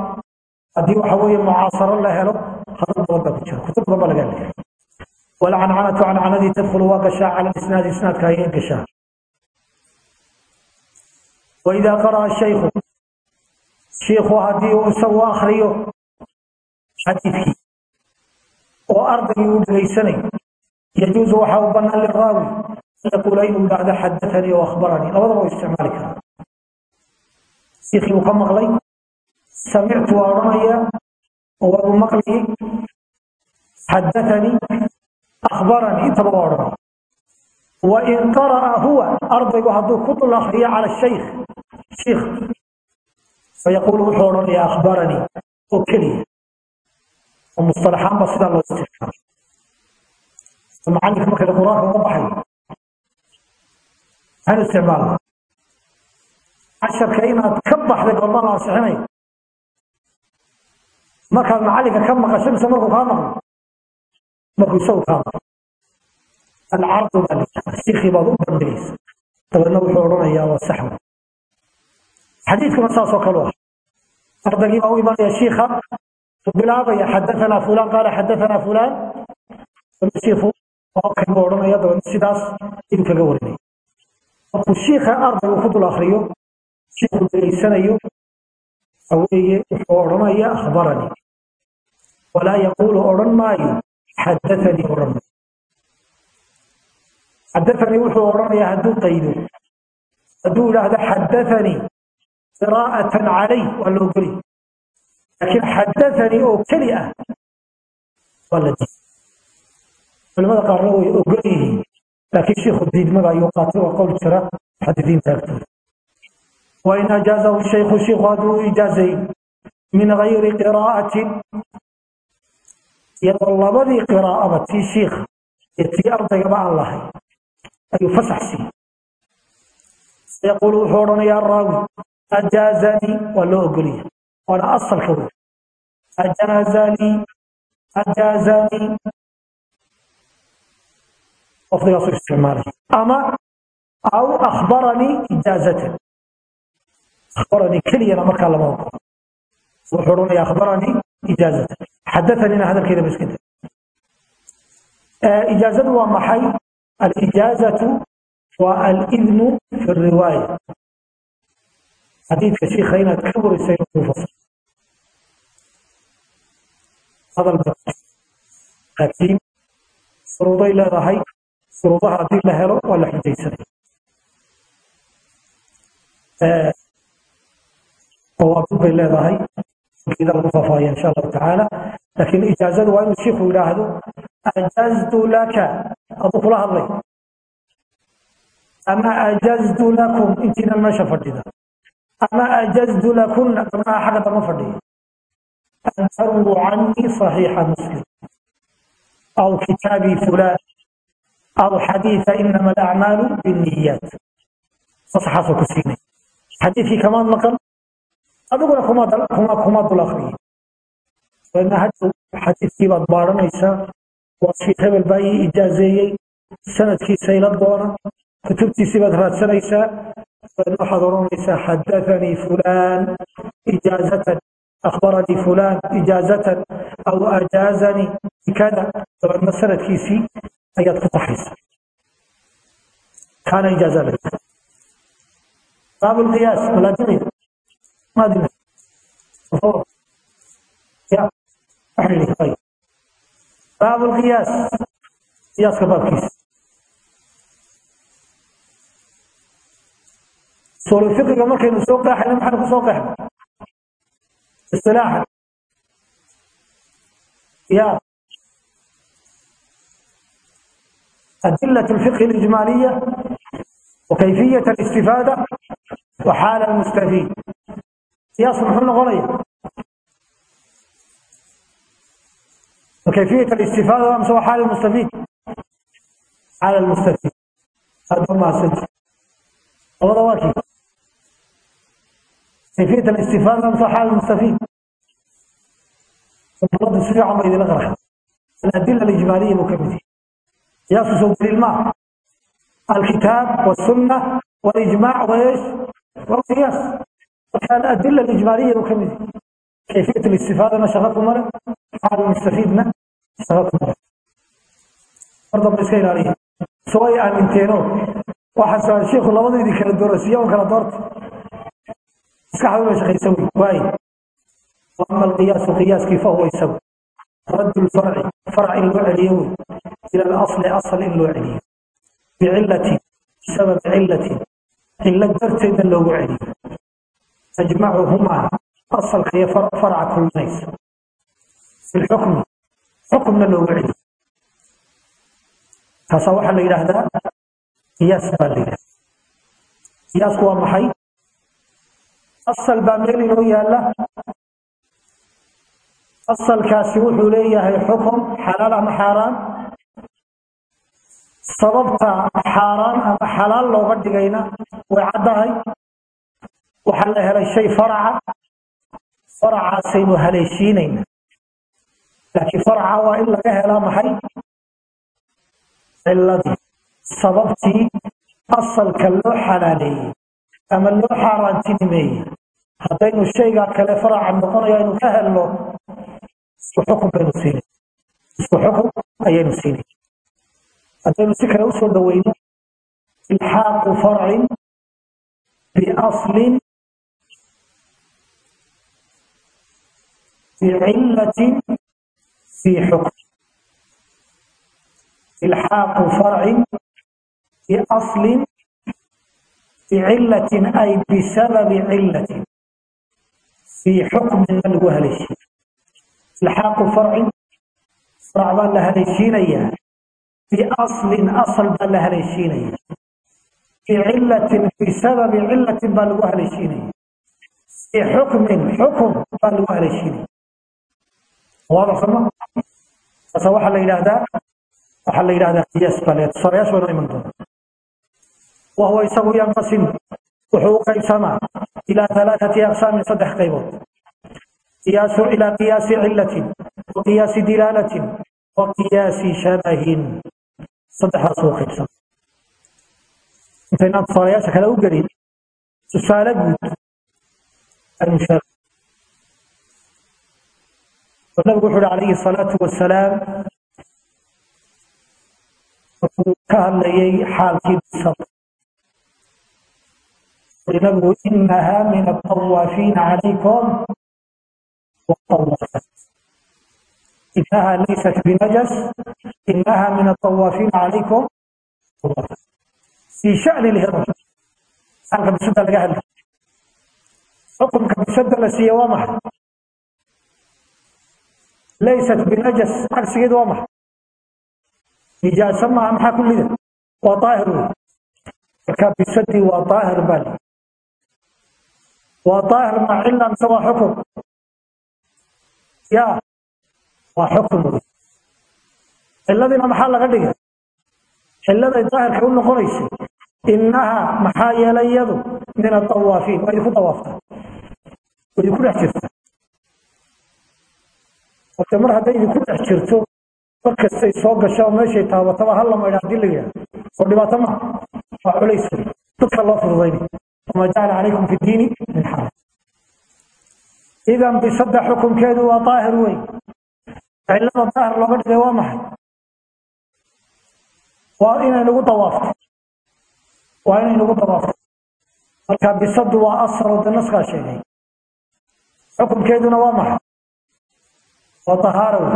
haddii waxa weeye mucaasaro la helo hadal badan baa ku jira kutub badan baa laga helaya walcancanatu cancanadii tadkhulu waa gashaa cala isnaadi isnaadka ayay gashaa waidaa qara'a shaykhu shiikhu haddii uu isagu akriyo xadiidkii oo ardaygii u dhegaysanay yajuusu waxaa u bannaan liraawi an yaquula inuu dhahdo xadaanii oo akhbaranii labadaba u isticmaali karaa siikhii uu ka maqlay samictu waa odhanayaa oo waa uu maqlayay xadaanii akhbaranii intaba waa odhanay wain qara'a huwa ardaygu hadduu ku dul akriyo cala shaykh shiikh fayaquulu wuxuu odhanayaa akhbaranii oo keliya oo mustalaxaan ba sidaa loo isticmaala macalinka marka quraanka uga baxayo maxaan isticmaalna casharka inaad ka baxday gorma la markaad macalinka ka maqasho mise markuu kaa maqlo markuu isagu kaa maqlo. Alcardu baa layidhahdaa baad u bandhigaysa. Dabeedna wuxuu odhanayaa waa saxwa xadiidkuna saasoo kale ah ardaygii baa u imanaya shiikha bilaabaya xadaanaa fulaan qaala xadaanaa fulaan sidaas inuu kaga warinaya shiikha ardaygu ku dul akriyo shiikhu dhegaysanayo aweeye wuxuu odhanaya akhbaranii walaa yaquulu odhan maayo xadaanii odhan maayo xadaanii wuxuu odhanayaa hadduu qaydo hadduu idhaahdo xadaanii qiraa'atan calay waa la ogolay laakiin xadaanii oo keli ah waa la diiday culimada qaarna way ogol yihiin laakiin shiikhu diidmada ayuu qaatay waa qowl jira muxadisiinta agtooda wain ajaazahu shaykhu shiikhu hadduu ijaazay min gayri qiraa'atin iyadoo labadii qiraa'aba tii shiikha iyo tii ardaygaba aan lahay ayuu fasax siiyey sayaquulu wuxuu odhanayaa raawi ajaazanii waa loo ogolaya waana asalka wey ajaazanii ajaazanii lafdigaasu isticmaalay ama aw akhbaranii ijaazatan akhbaranii keliyana markaa lama ogola wuxuu odhanaya akhbaranii ijaazatan xadatanina hadalkeeda ba iska da ijaazadu waa maxay? Alijaazatu waa alidnu fi riwaaya. Xadiidka shiikha inaad ka warisa inuu kuu fasiro hadal ba laakiin shuruuday leedahay shuruudaha haddii la helo waa la xujaysanaya dawaabid bay leedahay kida lagu faafahaya insha allahu tacaala laakiin ijaazadu waa inuu shiiku yidhaahdo ajaztu laka aduu kula hadlay. Ama ajaztu lakum intiinan meesha fadhida. Ama ajaztu lakunna gabdhaha xagga dama fadhiya an tarwuu canii صaxiixa muslim aw kitaabii fulaan aw xadiiثa inama alacmaalu binniyaat fasaxaasoo ku siinay xadiidkii kamaad maqan adiguna kuma dul akriye dabeedna hadda xadiidkii baad baadhanaysaa waa shiikh hebel baa ii ijaazeeyey sanadkiisa ila doona kutubtiisii baad raadsanaysaa dabeedna waxaad odhanaysaa xadathanii fulaan ijaazatan akhbaranii fulan ijaazatan aw ajaazanii bikada dabeedna sanadkiisii ayaad ku taxaysa kaana ijaaza la baabu lqiyaas malaadiqi maadina ya waxaan idhi ayb baabu lqiyaas qiyaaska baabkiisa usuulu fiqiga markaynu soo qeexayna maxaan ku soo qeexnay اصطلاحا يا أدلة الفقه الإجمالية وكيفية الاستفادة وحال المستفيد يصلح الغنية وكيفية الاستفادة وامس وحال المستفيد حال المستفيد هذا ما سجل هذا واكي kayfiyat alistifaad amsa xaal mustafiid umuladu si fiican baa idinla qarxa aladila alijmaaliya buu ka mid yahay qiyaasu soo daliil ma alkitaab wasunna walijmaac waesh walqiyaas marka aladila alijmaaliya buu ka mid yahay kayfiyat alistifaadana shaqa ku male xaal mustafiidna shaqa ku male mar dambe iska ilaaliya soo ay aaminteeno waxaa sheekhu labada idin kala doorasiya un kala doorta maskaxdooda shaqaysa wey waay ama alqiyaasu qiyaaskii fahuwa isagu radd lfarci farc in loo celiyo wey ila alasli asal in loo celiyo. Bicilatin bisababi cilatin cilo darteedna loogu celiyo. Tajmacuhumaa asalka iyo farca kulminaysa bilxukmi xukumna loogu celiyo. Taasaa waxaa la yidhaahdaa qiyaas baa la yidhahda qiyaasku waa maxay? asal baa meel inoo yaalla. Asalkaasi wuxuu leeyahay xukun xalaal ama xaaraan. Sababta xaaraan ama xalaal looga dhigayna way caddahay. Waxaa la helay shay faraca. Faracaasaynu haleeshiinayna laakiin faraca waa in laga helaa maxay? Ciladii sababtii asalka loo xalaaleeyey ama loo xaaraantinimeeyey. Haddaynu shaygaa kale faraca noqonayo aynu ka helno isku xukun baynu siinay isku xukun ayaynu siinay haddaynu si kale u soo dhaweyno ilxaaqu farcin biaslin bicillatin fii xukm. Ilxaaqu farcin biaslin bicilatin ay bisababi cilatin fii xukmina lagu haleeshiina ilxaaqu farci farac baa la haleeshiinayaa biaslin asal baa la haleeshiinayaa bicilatin bisababi cilatin baa lagu haleeshiinaya fii xukmin xukm baa lagu haleeshiinaya waadax sooma taasa waxaa la yidhaahdaa waxaa la yidhahdaa qiyaas baa le tusaalayaashoona iman doona wahuwa isagu yanqasimu wuxuu u qaybsamaa ilaa alaaati aqsaamin saddex qaybood qiyaasu ilaa qiyaasi cilatin wa qiyaasi dilaalatin wa qiyaasi shabahin saddexdaasuu qaybsama intaynaan tusaalayaasha kale u gelin tusaale guud aynu nabigu wuxuu uhi calayhi asalaatu wasalaam wuxuu ka hadlayay xaalkii bisabr nabigu inahaa min atawaafiina calaykum wawaafaat inaha laysat binajas inaha min atawaafiina calaykum wawaafaat fii shani lhirm saanka bisada laga hadla xukunka bisada la siiye waa maxay laysat binajas cagsigeed waa maxay nijaasa maaha maxaa ku lida waa aahir marka bisadii waa aahir baa وطاهر بالي وطاهر مع إلا سوى حكم يا waa xukm ciladiina maxaa laga dhigay ciladay daahirka u noqonaysa inaha maxaa yeelay iyadu min atawaafiin waa idinku dawaafta waa idinku dhex jirta marka mar hadday idinku dhex jirto markastay soo gasho meeshay taabataba hal lama idhaa hadii la yidhaha soo dhibaato maha waa culays wey dadka loo fududayni wama jacala calaykum fi diini min xaraj idan bisada xukunkeedu waa daahir wey cilada daahir looga dhigay waa maxay? Waa inay nagu dawaafto. Waa inay nagu dawaafto. Marka bisadu waa asal oo danaskaa sheegay. Xukunkeeduna waa maxay? Waa tahaara wey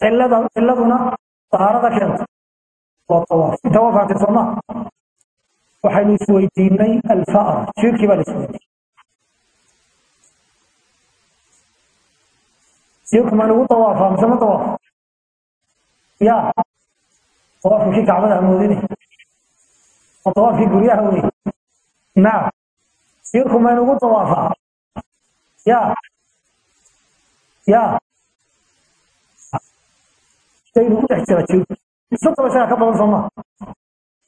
cilada ciladuna tahaarada keenta waa tawaaf inta waa fahamtay sooma waxaynu isweydiinay alfa'ar. Shirkii baa la isweydiiyey shirku ma nagu tawaafaa mise ma tawaaf. Ya. Tawaafkii kacbada hamoodine waa tawaafkii guryaha wey naam shirku ma nagu tawaafaa ya. Ya. Shaynu ku dhex jira shirku isataba isagaa ka badan sooma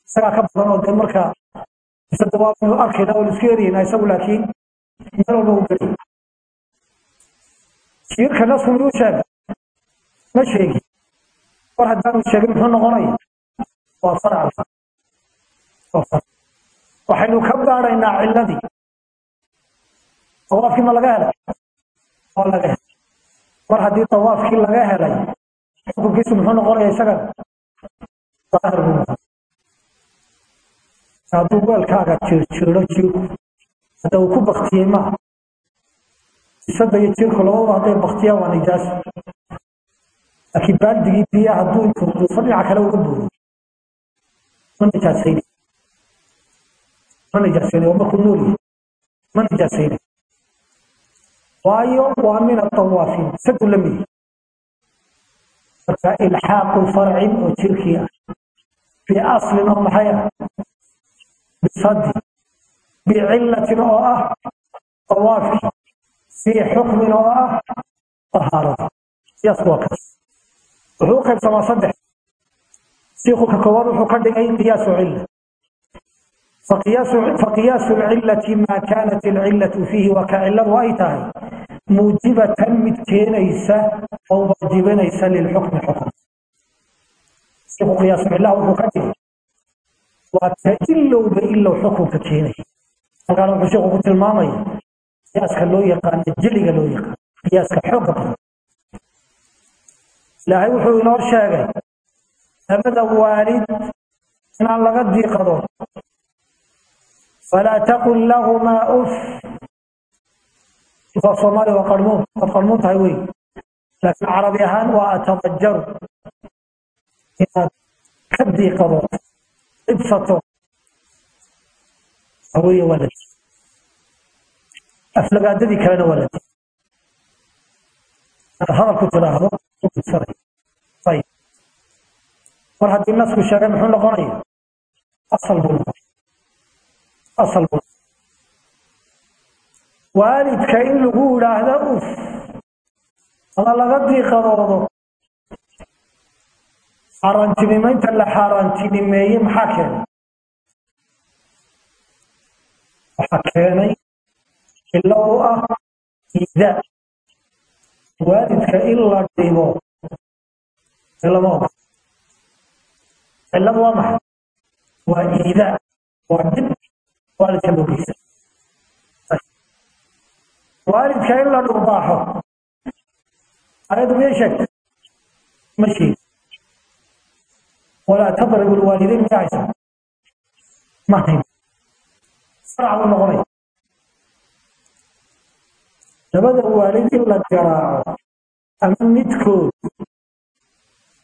isagaa ka badan oo dee marka mise dawaafnu arkayna oo la isku jiirka nasku miyuu sheegay ma sheegi. War haddaanu sheegin muxuu noqonaya waa farca waxaynu ka baaraynaa ciladii tawaafkii ma laga helay? Waa laga helay. Mar haddii tawaafkii laga helay xukunkiisu muxuu noqonaya isagana daahir buu noqon hadduu weelkaaga jirjiro jirku hadda uu ku baktiyey maaha isada iyo jirku labadaba hadday waa nijaaso laakiin baaldigii biyaha hadduu intuu duufo kale uga buuro ma nijaasayna ma nijaasayna waa markuu nool yahay ma nijaasayna waayo waa min atawaafiin sadu la mid marka ilxaaqu farcin oo jirkii ah. Biaslin oo maxay ah? Bisadi bicillatin oo ah. Tawaafki fii xukmin oo ah tahaarada siyaas waa kaas wuxuu u qaybsamaa saddex siiku ka koowaad wuxuu ka dhigay qiyaasu cilla فقياس العلة ما كانت العلة فيه وكعلة وأيتها موجبة متكينيسة أو واجبينيسة للحكم حكم سيقو قياس العلة وحكمه وتإلو بإلو حكم ككيني قال أبو شيخ قلت المامي qiyaaska loo yaqaano jeliga loo yaqaano qiyaaska xooga badan. Ilaahay wuxuu inoo sheegay labada waalid inaan laga diiqado falaa taqul lahumaa uf af soomaaliya waa qarmuun waad qarmuun tahay wey laakiin carabi ahaan waa atadajaru inaad ka diiqado dhibsato aweye waa aflagaadadii kalena waa ladi hadalku tidaahdo mar haddii nasku sheegay muxuu noqonaya? Asal buu noqonaya. Asal buu waalidka in lagu idhaahdo uf ama laga diiqadoodo. Xaaraantinimaynta la xaaraantinimeeyey maxaa keenay? Waxaa keenay? Ilo u ah iidaa waalidka in la dhibo lama oga cilladu waa maxay waa iidaa waa dhib waalidka loo geysa waalidka in la dhurbaaxo ayadu miyay sheegtay ma sheegi walaa tadribu lwaalidayn miya haysa ma hayn buu noqonaya labada waalid in la garaaco ama midkood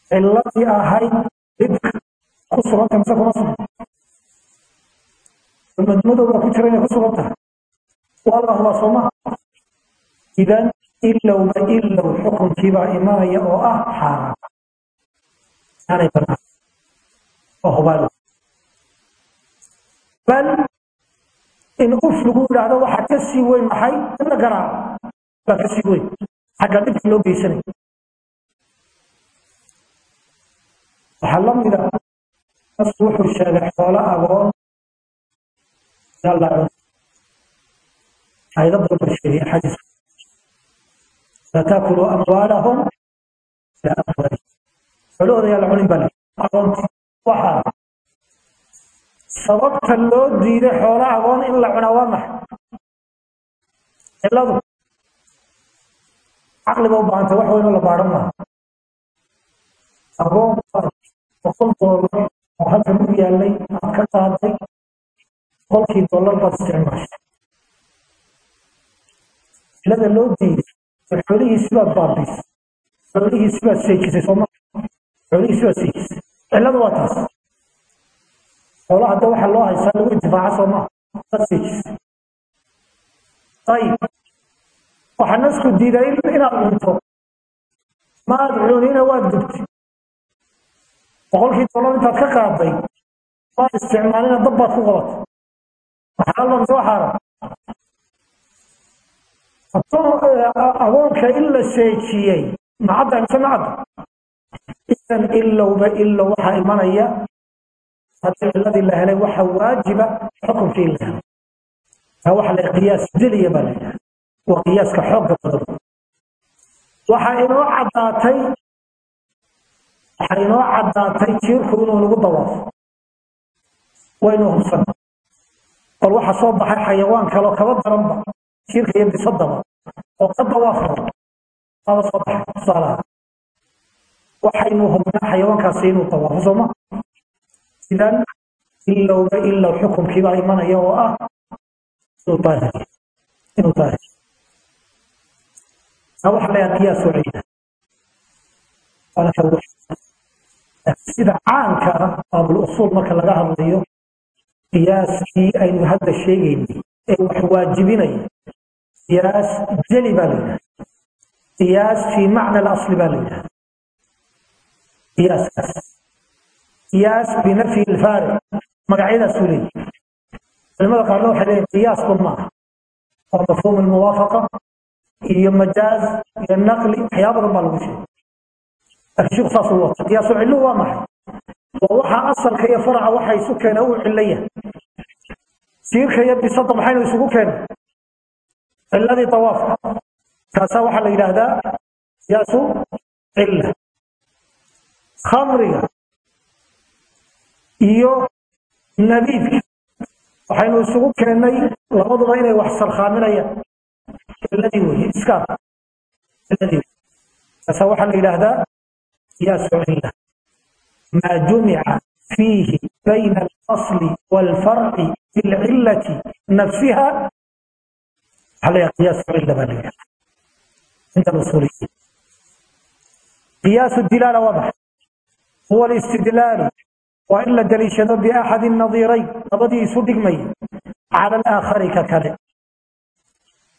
ciladii ahayd dhibka ku suganta mise kuma sugan madmadowga ku jira inay ku sugan tahay waa la sooma idan ilowba ilow xukunkiibaa imanaya oo ah xaaraan aanay banaan oo hubaal. Bal in uf lagu idhaahdo waxa ka sii weyn maxay? In la garaaco baa ka sii wey xaggaa dhibka loo geysanaya waxaa la mid ah nafsu wuxuu sheegay xoolo agoon ayada badan baa sheegay xadiiska. La taakulu amwaalahum ila amwaali xolahooda yaa la cunin baa agoonti waxaa sababta loo diiday xoolo agoon in la cunaa waa maxay? Ciladu caqliba u baahanta wax weyn oo la baadhan maaha agoon boqol doolar oo halkan u yaalay aad ka qaaday boqolkii dollar baad isticmaashay cilada loo diiday xoolihiisi baad baabiisay xoolihiisi baad seejisay sooma xoolihiisi baad seejisay cilada waa taas xoolo hadda waxa loo haystaa lagu intifaaca sooma baad seejisay ayib waxaa nasku diiday inaad cunto. Maad cunina waad gubtay boqolkii dollar intaad ka qaaday waad isticmaalina dab baad ku qabatay maxaa soo xaaran agoonka in la seejiyey macadda mise macadda? Idan ilowba ilow waxaa imanaya haddii ciladii la helay waxa waajiba xukunkii la helay taa waxa la qiyaas jeliya baa la yidhaha waa qiyaaska xoogga badan. Waxaa inoo caddaatay waxaa inoo caddaatay jiirku inuu nagu dawaafo. Waynu hubsan. Bal waxa soo baxay xayawaan kaloo kaba daranba jiirka iyo bisadaba oo ka dawaafo aba soo baxay. Tusaalaha waxaynu hubnaa xayawaankaasi inuu dawaafo sooma idan ilowba ilow xukunkiibaa imanaya oo ah inuu daahir inuu daahir taa waxa layaa qiyaas oo ciida waana ka sida caanka ah baabul usuul marka laga hadlayo qiyaaskii aynu hadda sheegaynay ee wax waajibinaya qiyaas jeli baa la yidhaha qiyaas fii macna alasli baa la yidhaha qiyaaskaas qiyaas binafyi lfaariq magacyadaasuu leeyahy culimada qaarna waxay leeyihiin qiyaasku maaha waa mafhuum almuwaafaqa iyo majaaz iyo naqli waxyaa badan baa lagu sheegay. Laakiin shiku saas wata qiyaasu cilluhu waa maxay? Waa waxa asalka iyo faraca waxa isu keena uu cilaya jiirka iyo bisada maxaynu isugu keena ciladii tawaafka kaasaa waxaa la yidhaahdaa qiyaasu cilla. Khamriga iyo nabiidka waxaynu isugu keennay labaduba inay wax sarkhaaminayaan ciladii weye iskaar ciladii kaasaa waxaa la yidhaahdaa qiyaasu cilla ما جمع فيه بين الأصل والفرع في العلة نفسها على قياس علة بالغة عند الأصوليين قياس الدلالة واضح هو الاستدلال وإلا دليل بأحد النظيرين أبدي صدق مي على الآخر ككذا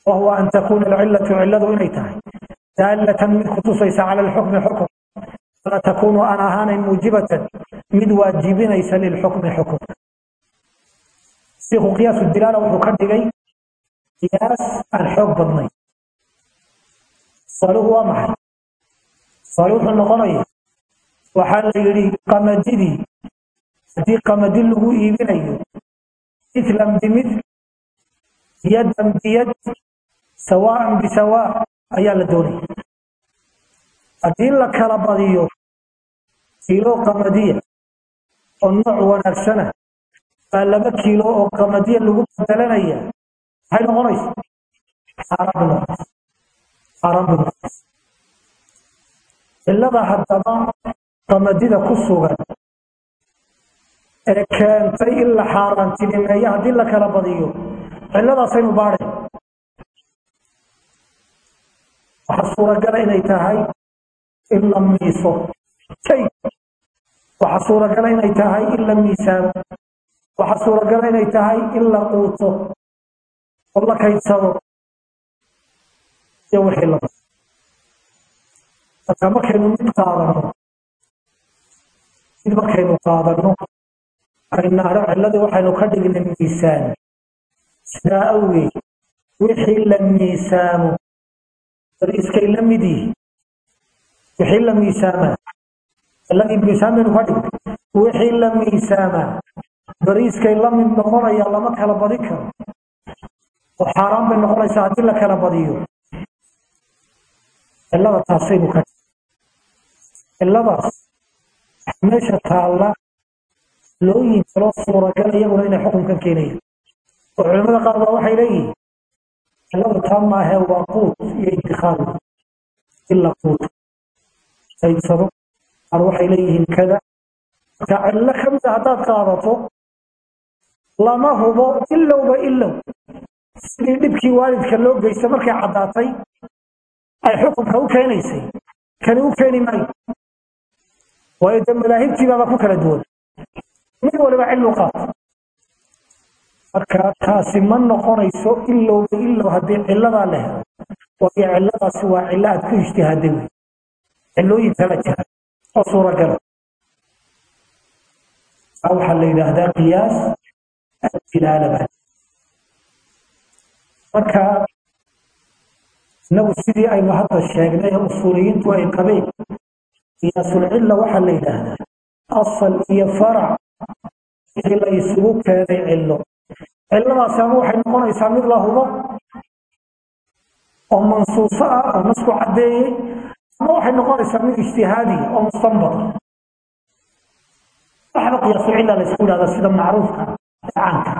wahuwa an takuuna alcilatu ciladu inay tahay daallatan mid kutusaysa cala alxukmi xukum walaa takuunu aan ahaanayn muujibatan mid waajibinaysa lilxukmi xukum siku qiyaasu dilaala wuxuu ka dhigay qiyaas aan xoog badnayn saaluhu waa maxay saalu wuxuu noqonaya waxaa la yidhi qamadidii haddii qamadi lagu sawaan bisawa ayaa la doonaya haddii la kala badiyo kiilo qamadiya oo nooc wanaagsana baa laba kiilo oo qamadiya lagu bedelanaya maxay noqonaysa xaaraan cilada haddaba qamadida ku sugan ee keentay in la xaaraantinimeeyo haddii la kala badiyo ciladaasaynu baadhay. Waxaa suuragala inay tahay in la miiso. Shay waxaa suuragala inay tahay in la miisaamo waxaa suuragala inay tahay in la quuto. Oo la kaydsado. Iyo wixii laba marka markaynu mid qaadano mid markaynu qaadano aynaaro cilladii waxaynu ka dhignay miisaan. Sidaa awgeed wixii la miisaamo bariiskay la mid yihiin wixii la miisaamaa ka dhignay wixii la miisaamaa bariiskay la mid noqonaya lama kala badin karo. Oo xaaraan bay noqonaysaa haddii la kala badiyo. Cilada taasaynu ka ciladaas meesha taalla looyin kaloo suuragal iyaguna inay xukunkan keenayaan. Oo culimada qaar baa waxay leeyihiin ciladu taa maahee waa quut iyo intikaal ila quut qaybsado qaar waxay leeyihiin kada. Marka cillo ka haddaad qaadato lama hubo ilowba ilow sidii dhibkii waalidka loo geysta markay caddaatay ay xukunka u keenaysay. Kani u keeni maayo. Waayo de madaahibtiibaaba ku kala duwan. Mid waliba cillu qaato marka taasi ma noqonayso ilowba ilow haddii cilladaa la helo waayo cilladaasi waa cillo aad ku ijtihaaday wey cillooyin kala jira oo suuragala taa waxaa la yidhaahdaa qiyaas adilaala baa. Marka inagu sidii aynu hadda sheegnay usuuliyiintu ay qabeen qiyaasulcilla waxaa la yidhaahdaa asal iyo farac wixii la isugu keenay cillo ciladaasi ama waxay noqonaysaa mid la hubo oo mansuuso ah oo nasku caddeeyey ama waxay noqonaysaa mid ijtihaadi oo mustanbata waxba qiyaasu cilla la isku yidhahda sida macruufka caanka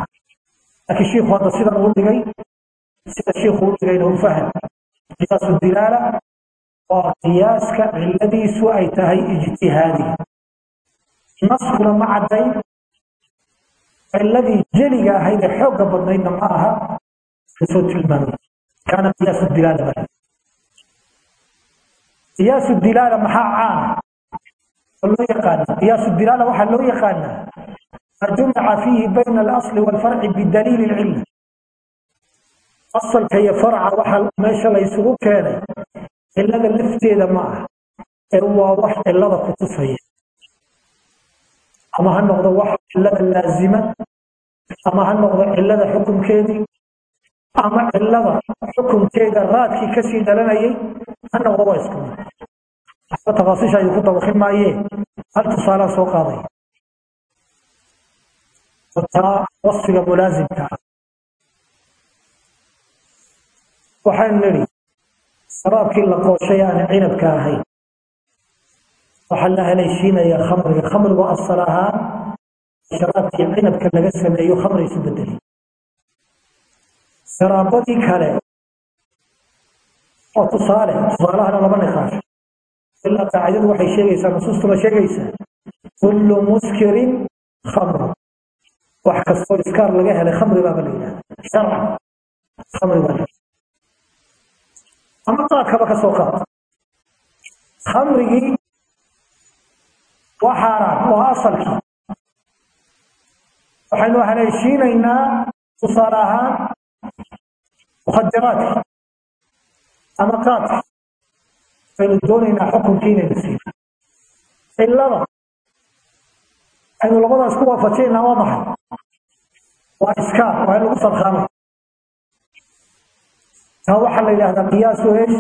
laakiin shiikhu hadda sidan uu dhigay sida shiikhu u dhigayna u faham. Qiyaasu dilaala waa qiyaaska cilladiisu ay tahay ijtihaadi. Naskuna ma caddayn ciladii jeliga ahayd ee xoogga badnaydna ma aha ka soo tilmaamay. Kaana qiyaasu dilaala baa qiyaasu dilaala maxaa caana oo loo yaqaana qiyaasu dilaala waxaa loo yaqaanaa ma jumica fiihi bayna alasli waalfarci bidaliili lcilla asalka iyo farca waxa meesha la keenay cillada lafteeda ma ah ee waa wax cillada ku tusaya ama ha noqdo wax cillada laazima ama ha noqdo cillada xukunkeedii ama cillada xukunkeeda raadkii ka sii dhalanayay ha noqdo waa isku waxba tafaasiisha ayuu ku maayee. Hal tusaalaa soo qaaday. Taa wasfiga mulaasimka waxaan nidhi saraabkii la qooshay aan cinabka ahayn waxaa la haleeshiinayaa khamriga. Khamrigu asal ahaan sharaabkii cinabka laga sameeyo khamri isu bedelay sharaabadii kale oo tusaale tusaalahana laba niqaash ilaa qaacidadu waxay sheegaysaa nusuustuna sheegaysaa kullu muskirin khamru wax kastoo iskaar laga helay khamri baaba la yidhahda sharcan khamri baa la ama qaadkaba ka soo qaad khamrigii waa xaaraan asalkii waxaynu haleeshiinaynaa tusaale ahaan mukhadiraadka ama qaadka aynu doonaynaa xukunkii inaynu siino cillada aynu labadaas ku waafajinaynaa waa maxay? Waa iskaar waa in lagu sarkaamay taa waxaa la yidhahdaa qiyaasu eesh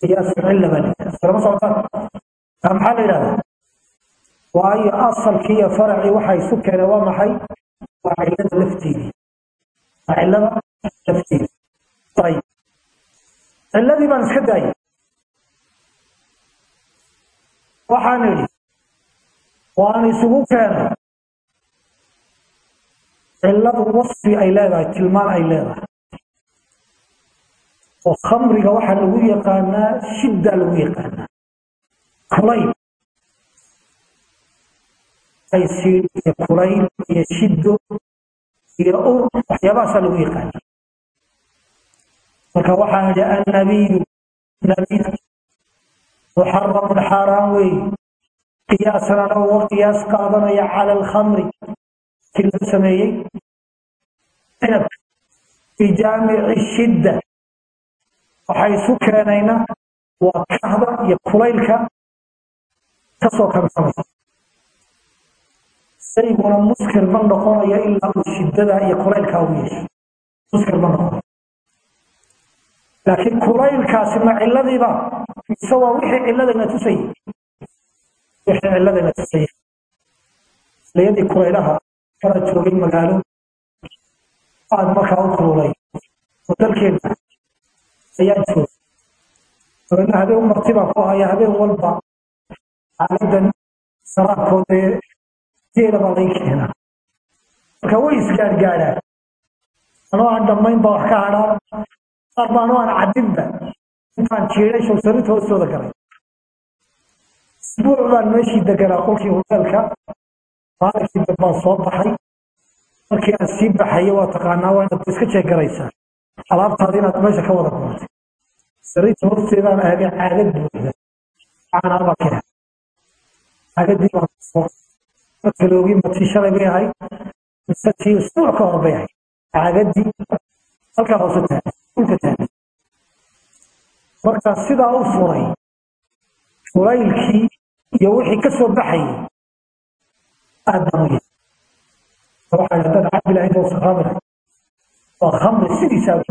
qiyaasu cilla baa la yidhahda salama socotaan taa maxaa la yidhahdaa waayo asalkii iyo faracii waxa isu keenay waa maxay? Waa cillada lafteedii waa cillada lafteedii ayib. Cilladii baan iska daayay. Waxaan idhi waan isugu keenay. Cilladu wasfi ay leedahay tilmaan ay leedahay. Oo khamriga waxaa lagu yaqaanaa shiddaa lagu yaqaanaa. Aysiir iyo kulayl iyo shiddo iyo ur waxyaabahaasaa lagu yaqaana marka waxaan idhi annabiyu nabiyu muxaramun xaaraan weeye qiyaasan anagoo qiyaas qaadanaya cala alkhamri kii lagu sameeyey cinabka bijaamici shidda waxay isu keenayna waa kahda iyo kulaylka ka soo kansamay shayguna muskir ma noqonayo ilaa uu shiddada iyo kulaylkaa u yeesho muskir ma noqonayo laakiin kulaylkaasi ma cilladiiba mise waa wixii cilladayna tusayay wixii cilladayna tusayay layadii kulaylaha kala joogay magaalo. Aad markaa u kululay. Oo ayaa joogay dabeedna habeen marti baa ku haya habeen walba. Xaaladan saraabkoodee baa laga keenaa. Marka way isgaadhgaadhaan anoo aan dhammayn wax ka hadhaan qaar anoo aan caddinba. Intaan jiiday shawsarinta hoostooda galay. Isbuuc baan meeshii deganaa qolkii hoteelka maalinkii dambaan soo baxay. Markii aan sii baxayo waa taqaanaa waa inaad iska jeegaraysaa. Alaabtaada inaad meesha ka wada guratay sariirta hoosteedaan aagay caagad buuxda caanaabaa keen caagadii baan soo mataloogii matii shalay bay ahayd mise tii usbuuc ka hor bay ahayd halkaa hoose taagay dhulka taagay markaa sidaa u furay furaylkii iyo wixii ka soo baxayay aad baan u waxaa lahayd oo sakraami lahayd. Waa khamri sidiisaa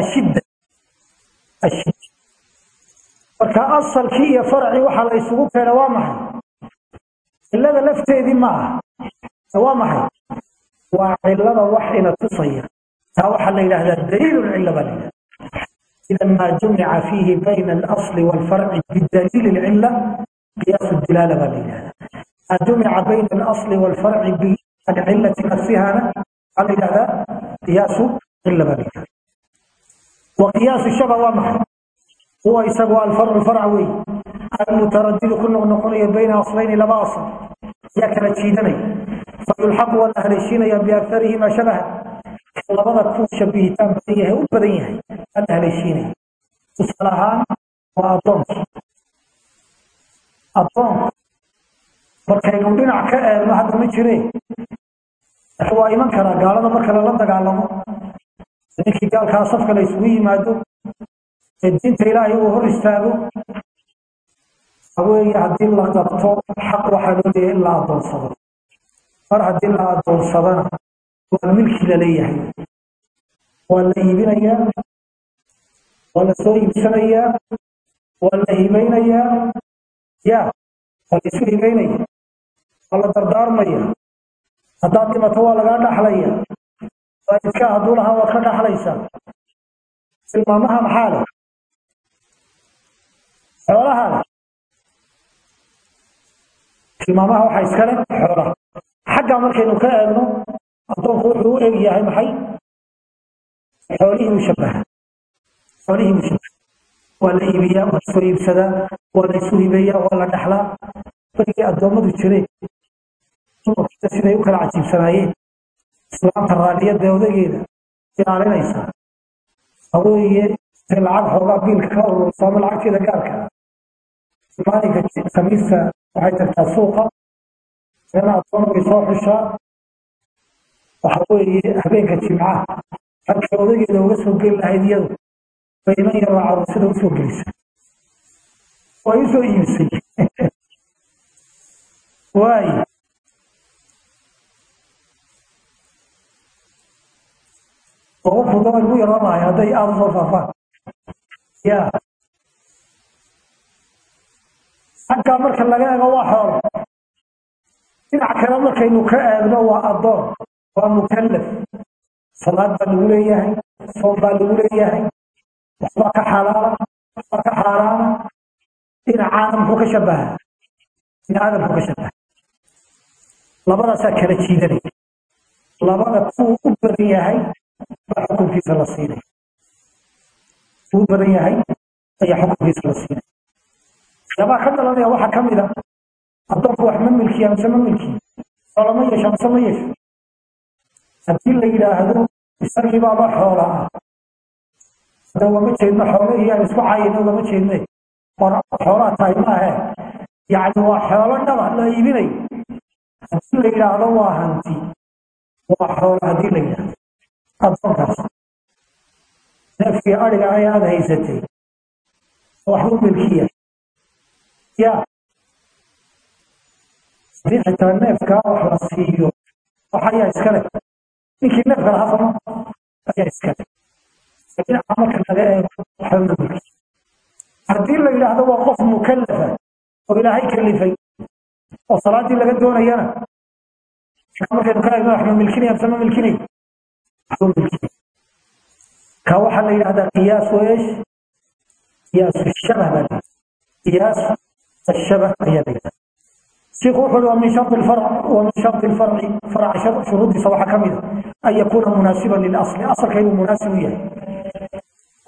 ashidda. Ashidda. Marka asalkii iyo faracii waxaa la isugu keena waa maxay cilada lafteedii ma aha waa maxay? Waa cilada wax ina tusaya. Taa waxaa la yidhaahdaa daliilun cila baa la yidhahda ida maa jumica fiihi bayna alasli waalfarci bidaliili lcila qiyaasu dilaala baa la yidhahdaa maa jumica bayna alasli waalfarci bilcilati nafsihana waxaa la yidhahdaa qiyaasu cila baa la yidhahda wa qiyaasu shaba waa maxay? Huwa isagu alfarcu farca weeye almutaraddidu ku noqnoqonaya bayna aslayni laba asl ayaa kala jiidanaya fayulxaqu waa la haleeshiinaya biaarihima shabahan kan labada ku shabihitaan badan yahay u badan yahay waa la haleeshiinaya tusaale ahaan waa addoonka addoonka markaynu dhinac ka eegno hadda ma jire. Waa iman karaa gaalada marka lala dagaalamo. Ninkii gaalkaa safka la yimaado ee diinta ilaahay uu hor istaago haweeye haddii la qabto xaq waxaa loo leeyahay in la addoonsado. Mar haddii la addoonsadana waa milki la leeyahay. Waa la iibinayaa waa la soo iibsanayaa waa la hibaynayaa ya waa la isu hibaynaya waa la dardaarmaya. Haddaad dhimato waa lagaa dhaxlaya. Waalidkaa hadduu lahaa waad ka dhaxlaysaa tilmaamaha maxaa leh xoolaha leh tilmaamaha waxaa iska leh xoolaha xaggaa markaynu ka eegno addoonku wuxuu u eg yahay maxay? Xoolihii u shabaha xoolihii u shabaha waa la iibiyaa waa la soo iibsadaa waa la isu hibeeyaa waa la dhaxlaa. Berigii addoommadu jireen dumarkiisa siday u kala cajiibsanaayeen. Islaamta raalliyadda odageeda ilaalinaysaa. Haweeye intay lacag xoogaa biilka ka ururayso ama lacagteeda gaarka maalinka khamiista waxay tagtaa suuqa. Meena addoon way soo xushaa. Waxa weeye habeenka jimcaha. Halkii odageeda uga soo geli lahayd iyadu bay iman yaroo caruusada u soo gelisa way u soo iibisay [LAUGHS] waay. Fudan way ugu yaraanahay hadday aada u soo faafaan. Ya xaggaa marka laga eego waa xoolo dhinac kale markaynu ka eegno waa addoon waa mukallaf. Salaad baa lagu leeyahay soom baa lagu leeyahay waxbaa ka xalaala waxbaa ka xaaraana dhinacaana muxuu ka shabaha bini aadamku ka shabaha labadaasaa kala jiidanaya labada kuu u badan yahay baa xukunkiisa la siinaya kuu badan yahay ayaa xukunkiisa la siinaya waxyaabaa ka dhalanaya waxaa ka mid a addoonku wax ma milkiya mise ma milkiya oo lama yeesha mise ma yeesho haddii la yidhaahdo isagii xoola ah hadda ugama jeedno xoolo iyo isku cayino ugama jeedne war xoolaa tahay maahe yacni waa xoolo dhaba la iibinayo haddii la yidhaahdo waa hanti. Waa xoolo haddii la yidhaahdo. Addoonkaas. Neefkii adhiga ay aada haysatay. Waxbu milkiya ya haddii xitaa neefkaa wax la siiyo. Wax ayaa iskale ninkii neefka lahaa sama ayaa iskale dhinaca marka laga eego waxba ma milkiya haddii la yidhaahdo waa qof mukallafa oo ilaahay kalifay oo salaadii laga doonayana markaynu ka eegno wax ma milkinaya milkinayo waxba milkinaya ka waxaa la yidhahdaa qiyaasu eesh qiyaasu shabah baa qiyaasu الشبه هي ذلك شيخ وحول ومن شرط الفرع ومن شرط الفرع فرع شروط صباح كاملة أن يكون مناسبا للأصل أصل كيف مناسب إياه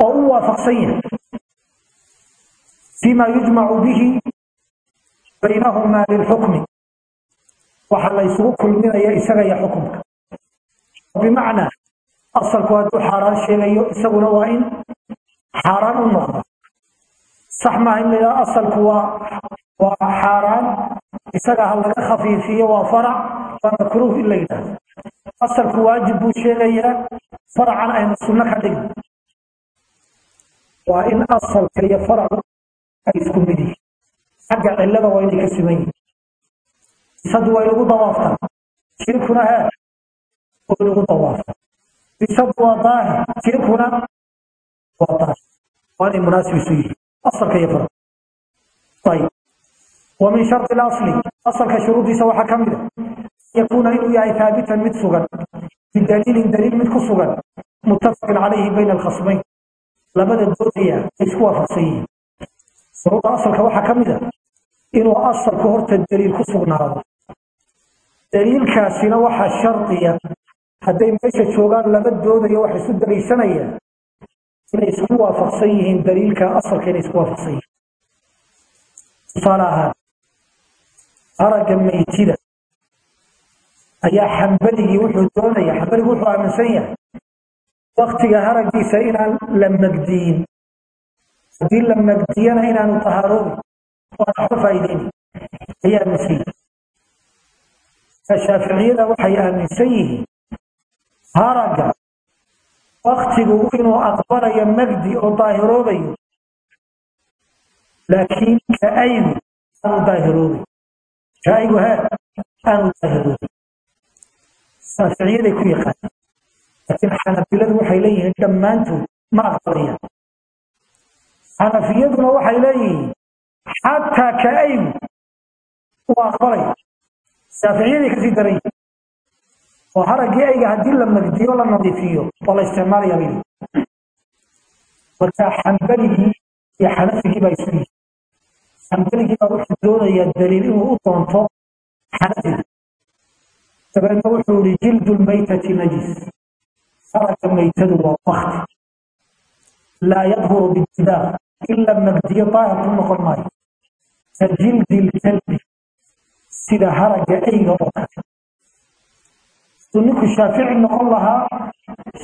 وهو فقسيه فيما يجمع به بينهما للحكم وحل يسوق كل من يسغي حكمك بمعنى أصل كواد حرام شيء يسوي وإن حرام النقطة sax maaha in layaa asalku waa waa xaaraan isaga ha laga khafiifiyo waa farac waa makruuh in la yidhaahdo. Asalku waajib buu sheegayaa faracan aynu sunno ka dhigno waa in asalka iyo faracu ay isku mid yihiin. Xagga cillada waa inay ka siman yihiin. Bisadu way lagu dawaaftaa shirkuna haa way lagu dawaaftaa bisadu waa daahir. Shirkuna waa daahir. Waa inay munaasib isu yihiin asalka iyo farqa ayib wa min sharti اlasli asalka shuruudiisa waxaa ka mid ah. a yakuuna inuu yahay haabitan mid sugan. Bidaliilin daliil mid ku sugan. Muttafaqin calayhi bayna alkhasmayn labada doodaya ay isku waafaqsan yihiin. Shuruudda asalka waxaa ka mid a inuu asalku horta daliil ku sugnaado. Daliilkaasina waxaa shardiya hadday meesha joogaan laba doodayo wax isu daliishanaya inay isku waafaqsan yihiin daliilka asalka inay isku waafaqsan yihiin. Tusaale ahaan aragga meytida ayaa xambaligii wuxuu doonaya xambaligii wuxuu aaminsan yahay waktiga haraggiisa inaan la magdiyin. Haddii la magdiyana inaanu tahaaroobi waan waxba faa'iideyni ayaa aaminsan yihiin shaaficiyada waxay aaminsan yihiin haragga waktigu inuu aqbalayo magdi oo daahiroobayo laakiin ka-aygu aanu daahiroobi ka-aygu he aanu daahiroobi shaaficiyaday ku yaqaanaan laakiin xanabiladu waxay leeyihiin dhammaantood ma aqbalayaan xanafiyaduna waxay leeyihiin xataa ka-aygu uu aqbalaya shaaficiyaday ka sii daran yihiin oo haraggii ayga haddii la magdiyo la nadiifiyo oo la isticmaalaya bay marka xambaligii iyo xanafigii baa isu yihi xambaligii baa wuxuu doonayaa daliil inuu u doonto xanafiga dabeedna wuxuu yihi jildu lmaytati najis. Haragga maytadu waa bakti laa yadhuru bididaaq ila magdiyo daahir ku noqon maayo. Ka jildi lkalbi sida haragga ayga oo kale ninku shaafici noqon lahaa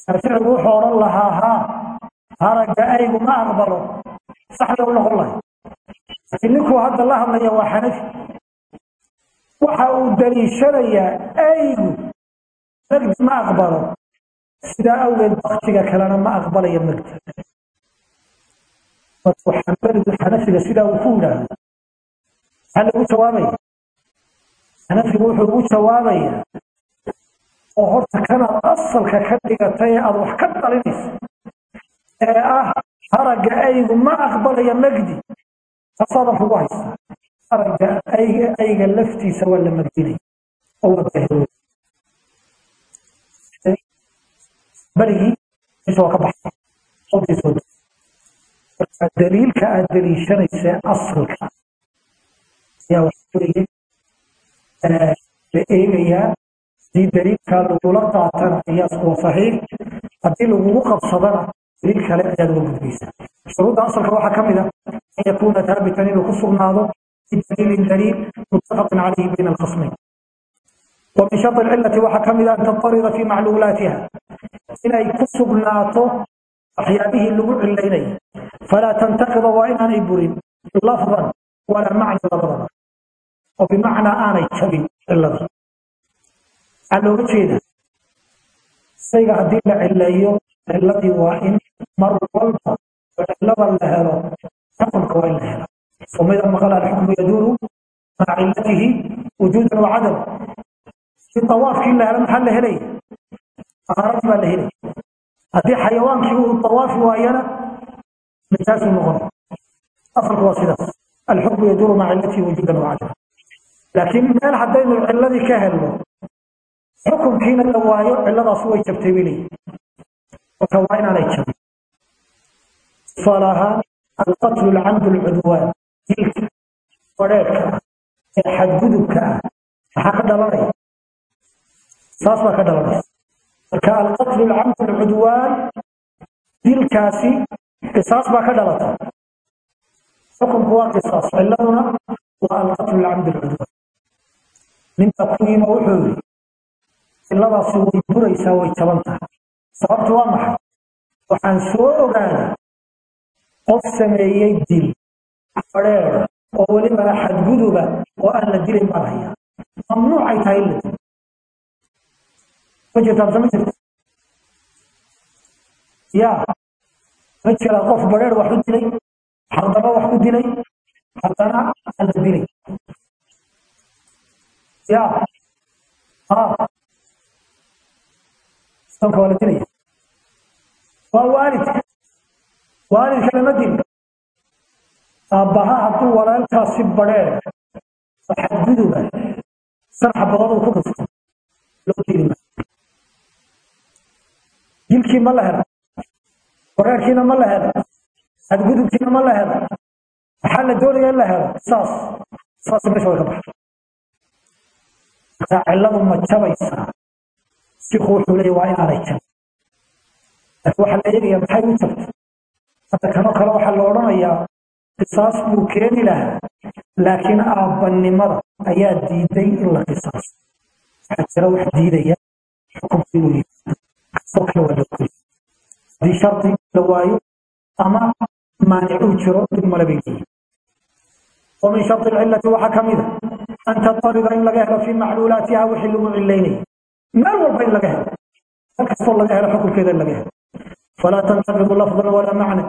shaaficigu wuxuu odhan lahaa haa haragga aygu ma aqbalo saxda u noqon lahay laakiin ninkuu hadda la hadlaya waa xanafi waxa uu daliishanayaa aygu magdi ma aqbalo. Sidaa awgeed baktiga kalena ma aqbalayo magdi markuu xambaligu xanafiga sidaa uu ku yidhaahdo maxaa lagu jawaabaya. Xanafigu wuxuu ugu jawaabayaa oo horta kanaad asalka ka dhigatay aad wax ka dhalinayso ee ah haragga aygu ma aqbalaya magdi tasaadan kugu haystaa haragga ayga ayga laftiisa waa la magdinaya oo waa dahirooy barigii ka baxay. Daliilka aad daliishanaysa asalka ayaa waxa weeye la eegayaa haddii daliilka lagula qaatana qiyaasku waa saxiix haddii lagugu qabsadana daliil kale ayaad uga gudbaysaa shuruudda asalka waxaa ka mid ah an yakuuna haabitan inuu ku sugnaado bidaliilin daliil muttafaqin calayhi bayna alkhasmayn wa min shart alcillati waxaa ka mid ah an tatarida fii macluulaatiha. Inay ku sugnaato waxyaabihii lagu cilaynaya falaa tantaqida waa inaanay burin lafdan walaa macna labadaba oo bimacnaa aanay jabin cilladii waxaa looga jeedaa sayga haddii la cilayo ciladii waa in mar walba oo cilada la helo xukunka waa in la helo. Sumida maqal alxukmu yaduuru maca cilatihi wujuudan wa cadam si tawaafkii la helo maxaa la helaya ahaarati baa la helaya haddii xayawaankii uu tawaafi waayana nijaasuu noqonay asalku waa sidaas. Alxukmu yaduuru maca cilatihi wujuudan wa cadam laakiin meel haddaynu ciladii ka helno xukunkiina la waayo ciladaas way jabtay bay leeyihi marka waa inaanay jabin. Tusaale ahaan alqatlu alcamdu alcudwaan dilka badheerhka ee xadgudubka ah. Maxaa ka dhalanaya saas baa ka dhalanaysa marka alqatlu alcamdu alcudwaan dilkaasi qisaas baa ka dhalata xukunku waa qisaas. Ciladuna waa alqatlu alcamdu alcudwaan ninbaa ku yima wuxuu yiri ciladaasi way buraysaa way jaban tahay sababtu waa maxay? Waxaan soo ogaaday qof sameeyey dil fadheer oo welibana xadguduba oo aan la dilin baan hayaa. Mamnuucay tahay in la dil ma jirtaa ma jirto ya ma jira qof bareer wax u dilay xardaba wax ku dilay haddana aan la dilay ya soonka waa la dilaya waa waalid waalidka lama dil aabbaha hadduu walaalkaasi bareer xadguduba sarxa badan uu ku dhufto loo diidi maayo dilkii ma la helo wareerkiina ma la helo adgudubkiina ma la helo maxaa la doonaya in la helo saas saas meesha way ka baxay marka cilladu ma jabaysaa siku wuxuu leeyahy waa inaanay jabin laakiin waxaa la eegaya maxay u jabtay hadda kanoo kale waxaa la odhanayaa qisaas buu keeni lahaa laakiin aabbanimada ayaa diiday in la qisaaso waxaa jira wax diidaya xukunkii uu yimaado kasoo kale waa la ogolya haddii shardi la waayo ama maanic uu jiro dib male bay leeyihin ومن شرط العلة وحكمها أن تضطرد إن لقاها في معلولاتها وحل عليني ما هو بين لقاها فكسر لقاها حكم كذا لقاها فلا تنتقض لفظا ولا معنى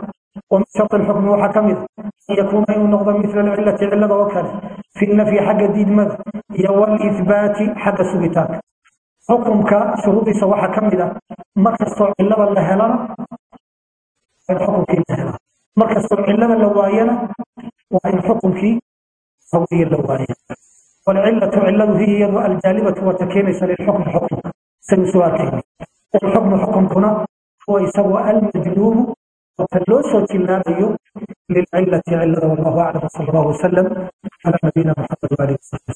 ومن شرط الحكم وحكمه أن يكون أي نقضا مثل العلة علة وكذا في النفي حق الديد ماذا هي والإثبات حق سبتاك حكمك شروط سوى حكمه مركز علة ولا هلنا الحكم كذا هلنا مركز علة ولا واينا وإن حكمك سوي اللوانية والعلة علة هي يد الجالبة وتكينس للحكم حكم سنسواتين والحكم حكم هنا هو يسوى المجلوب وتلوس وتلابي للعلة علة والله أعلم صلى الله وسلم على نبينا محمد وعليه وسلم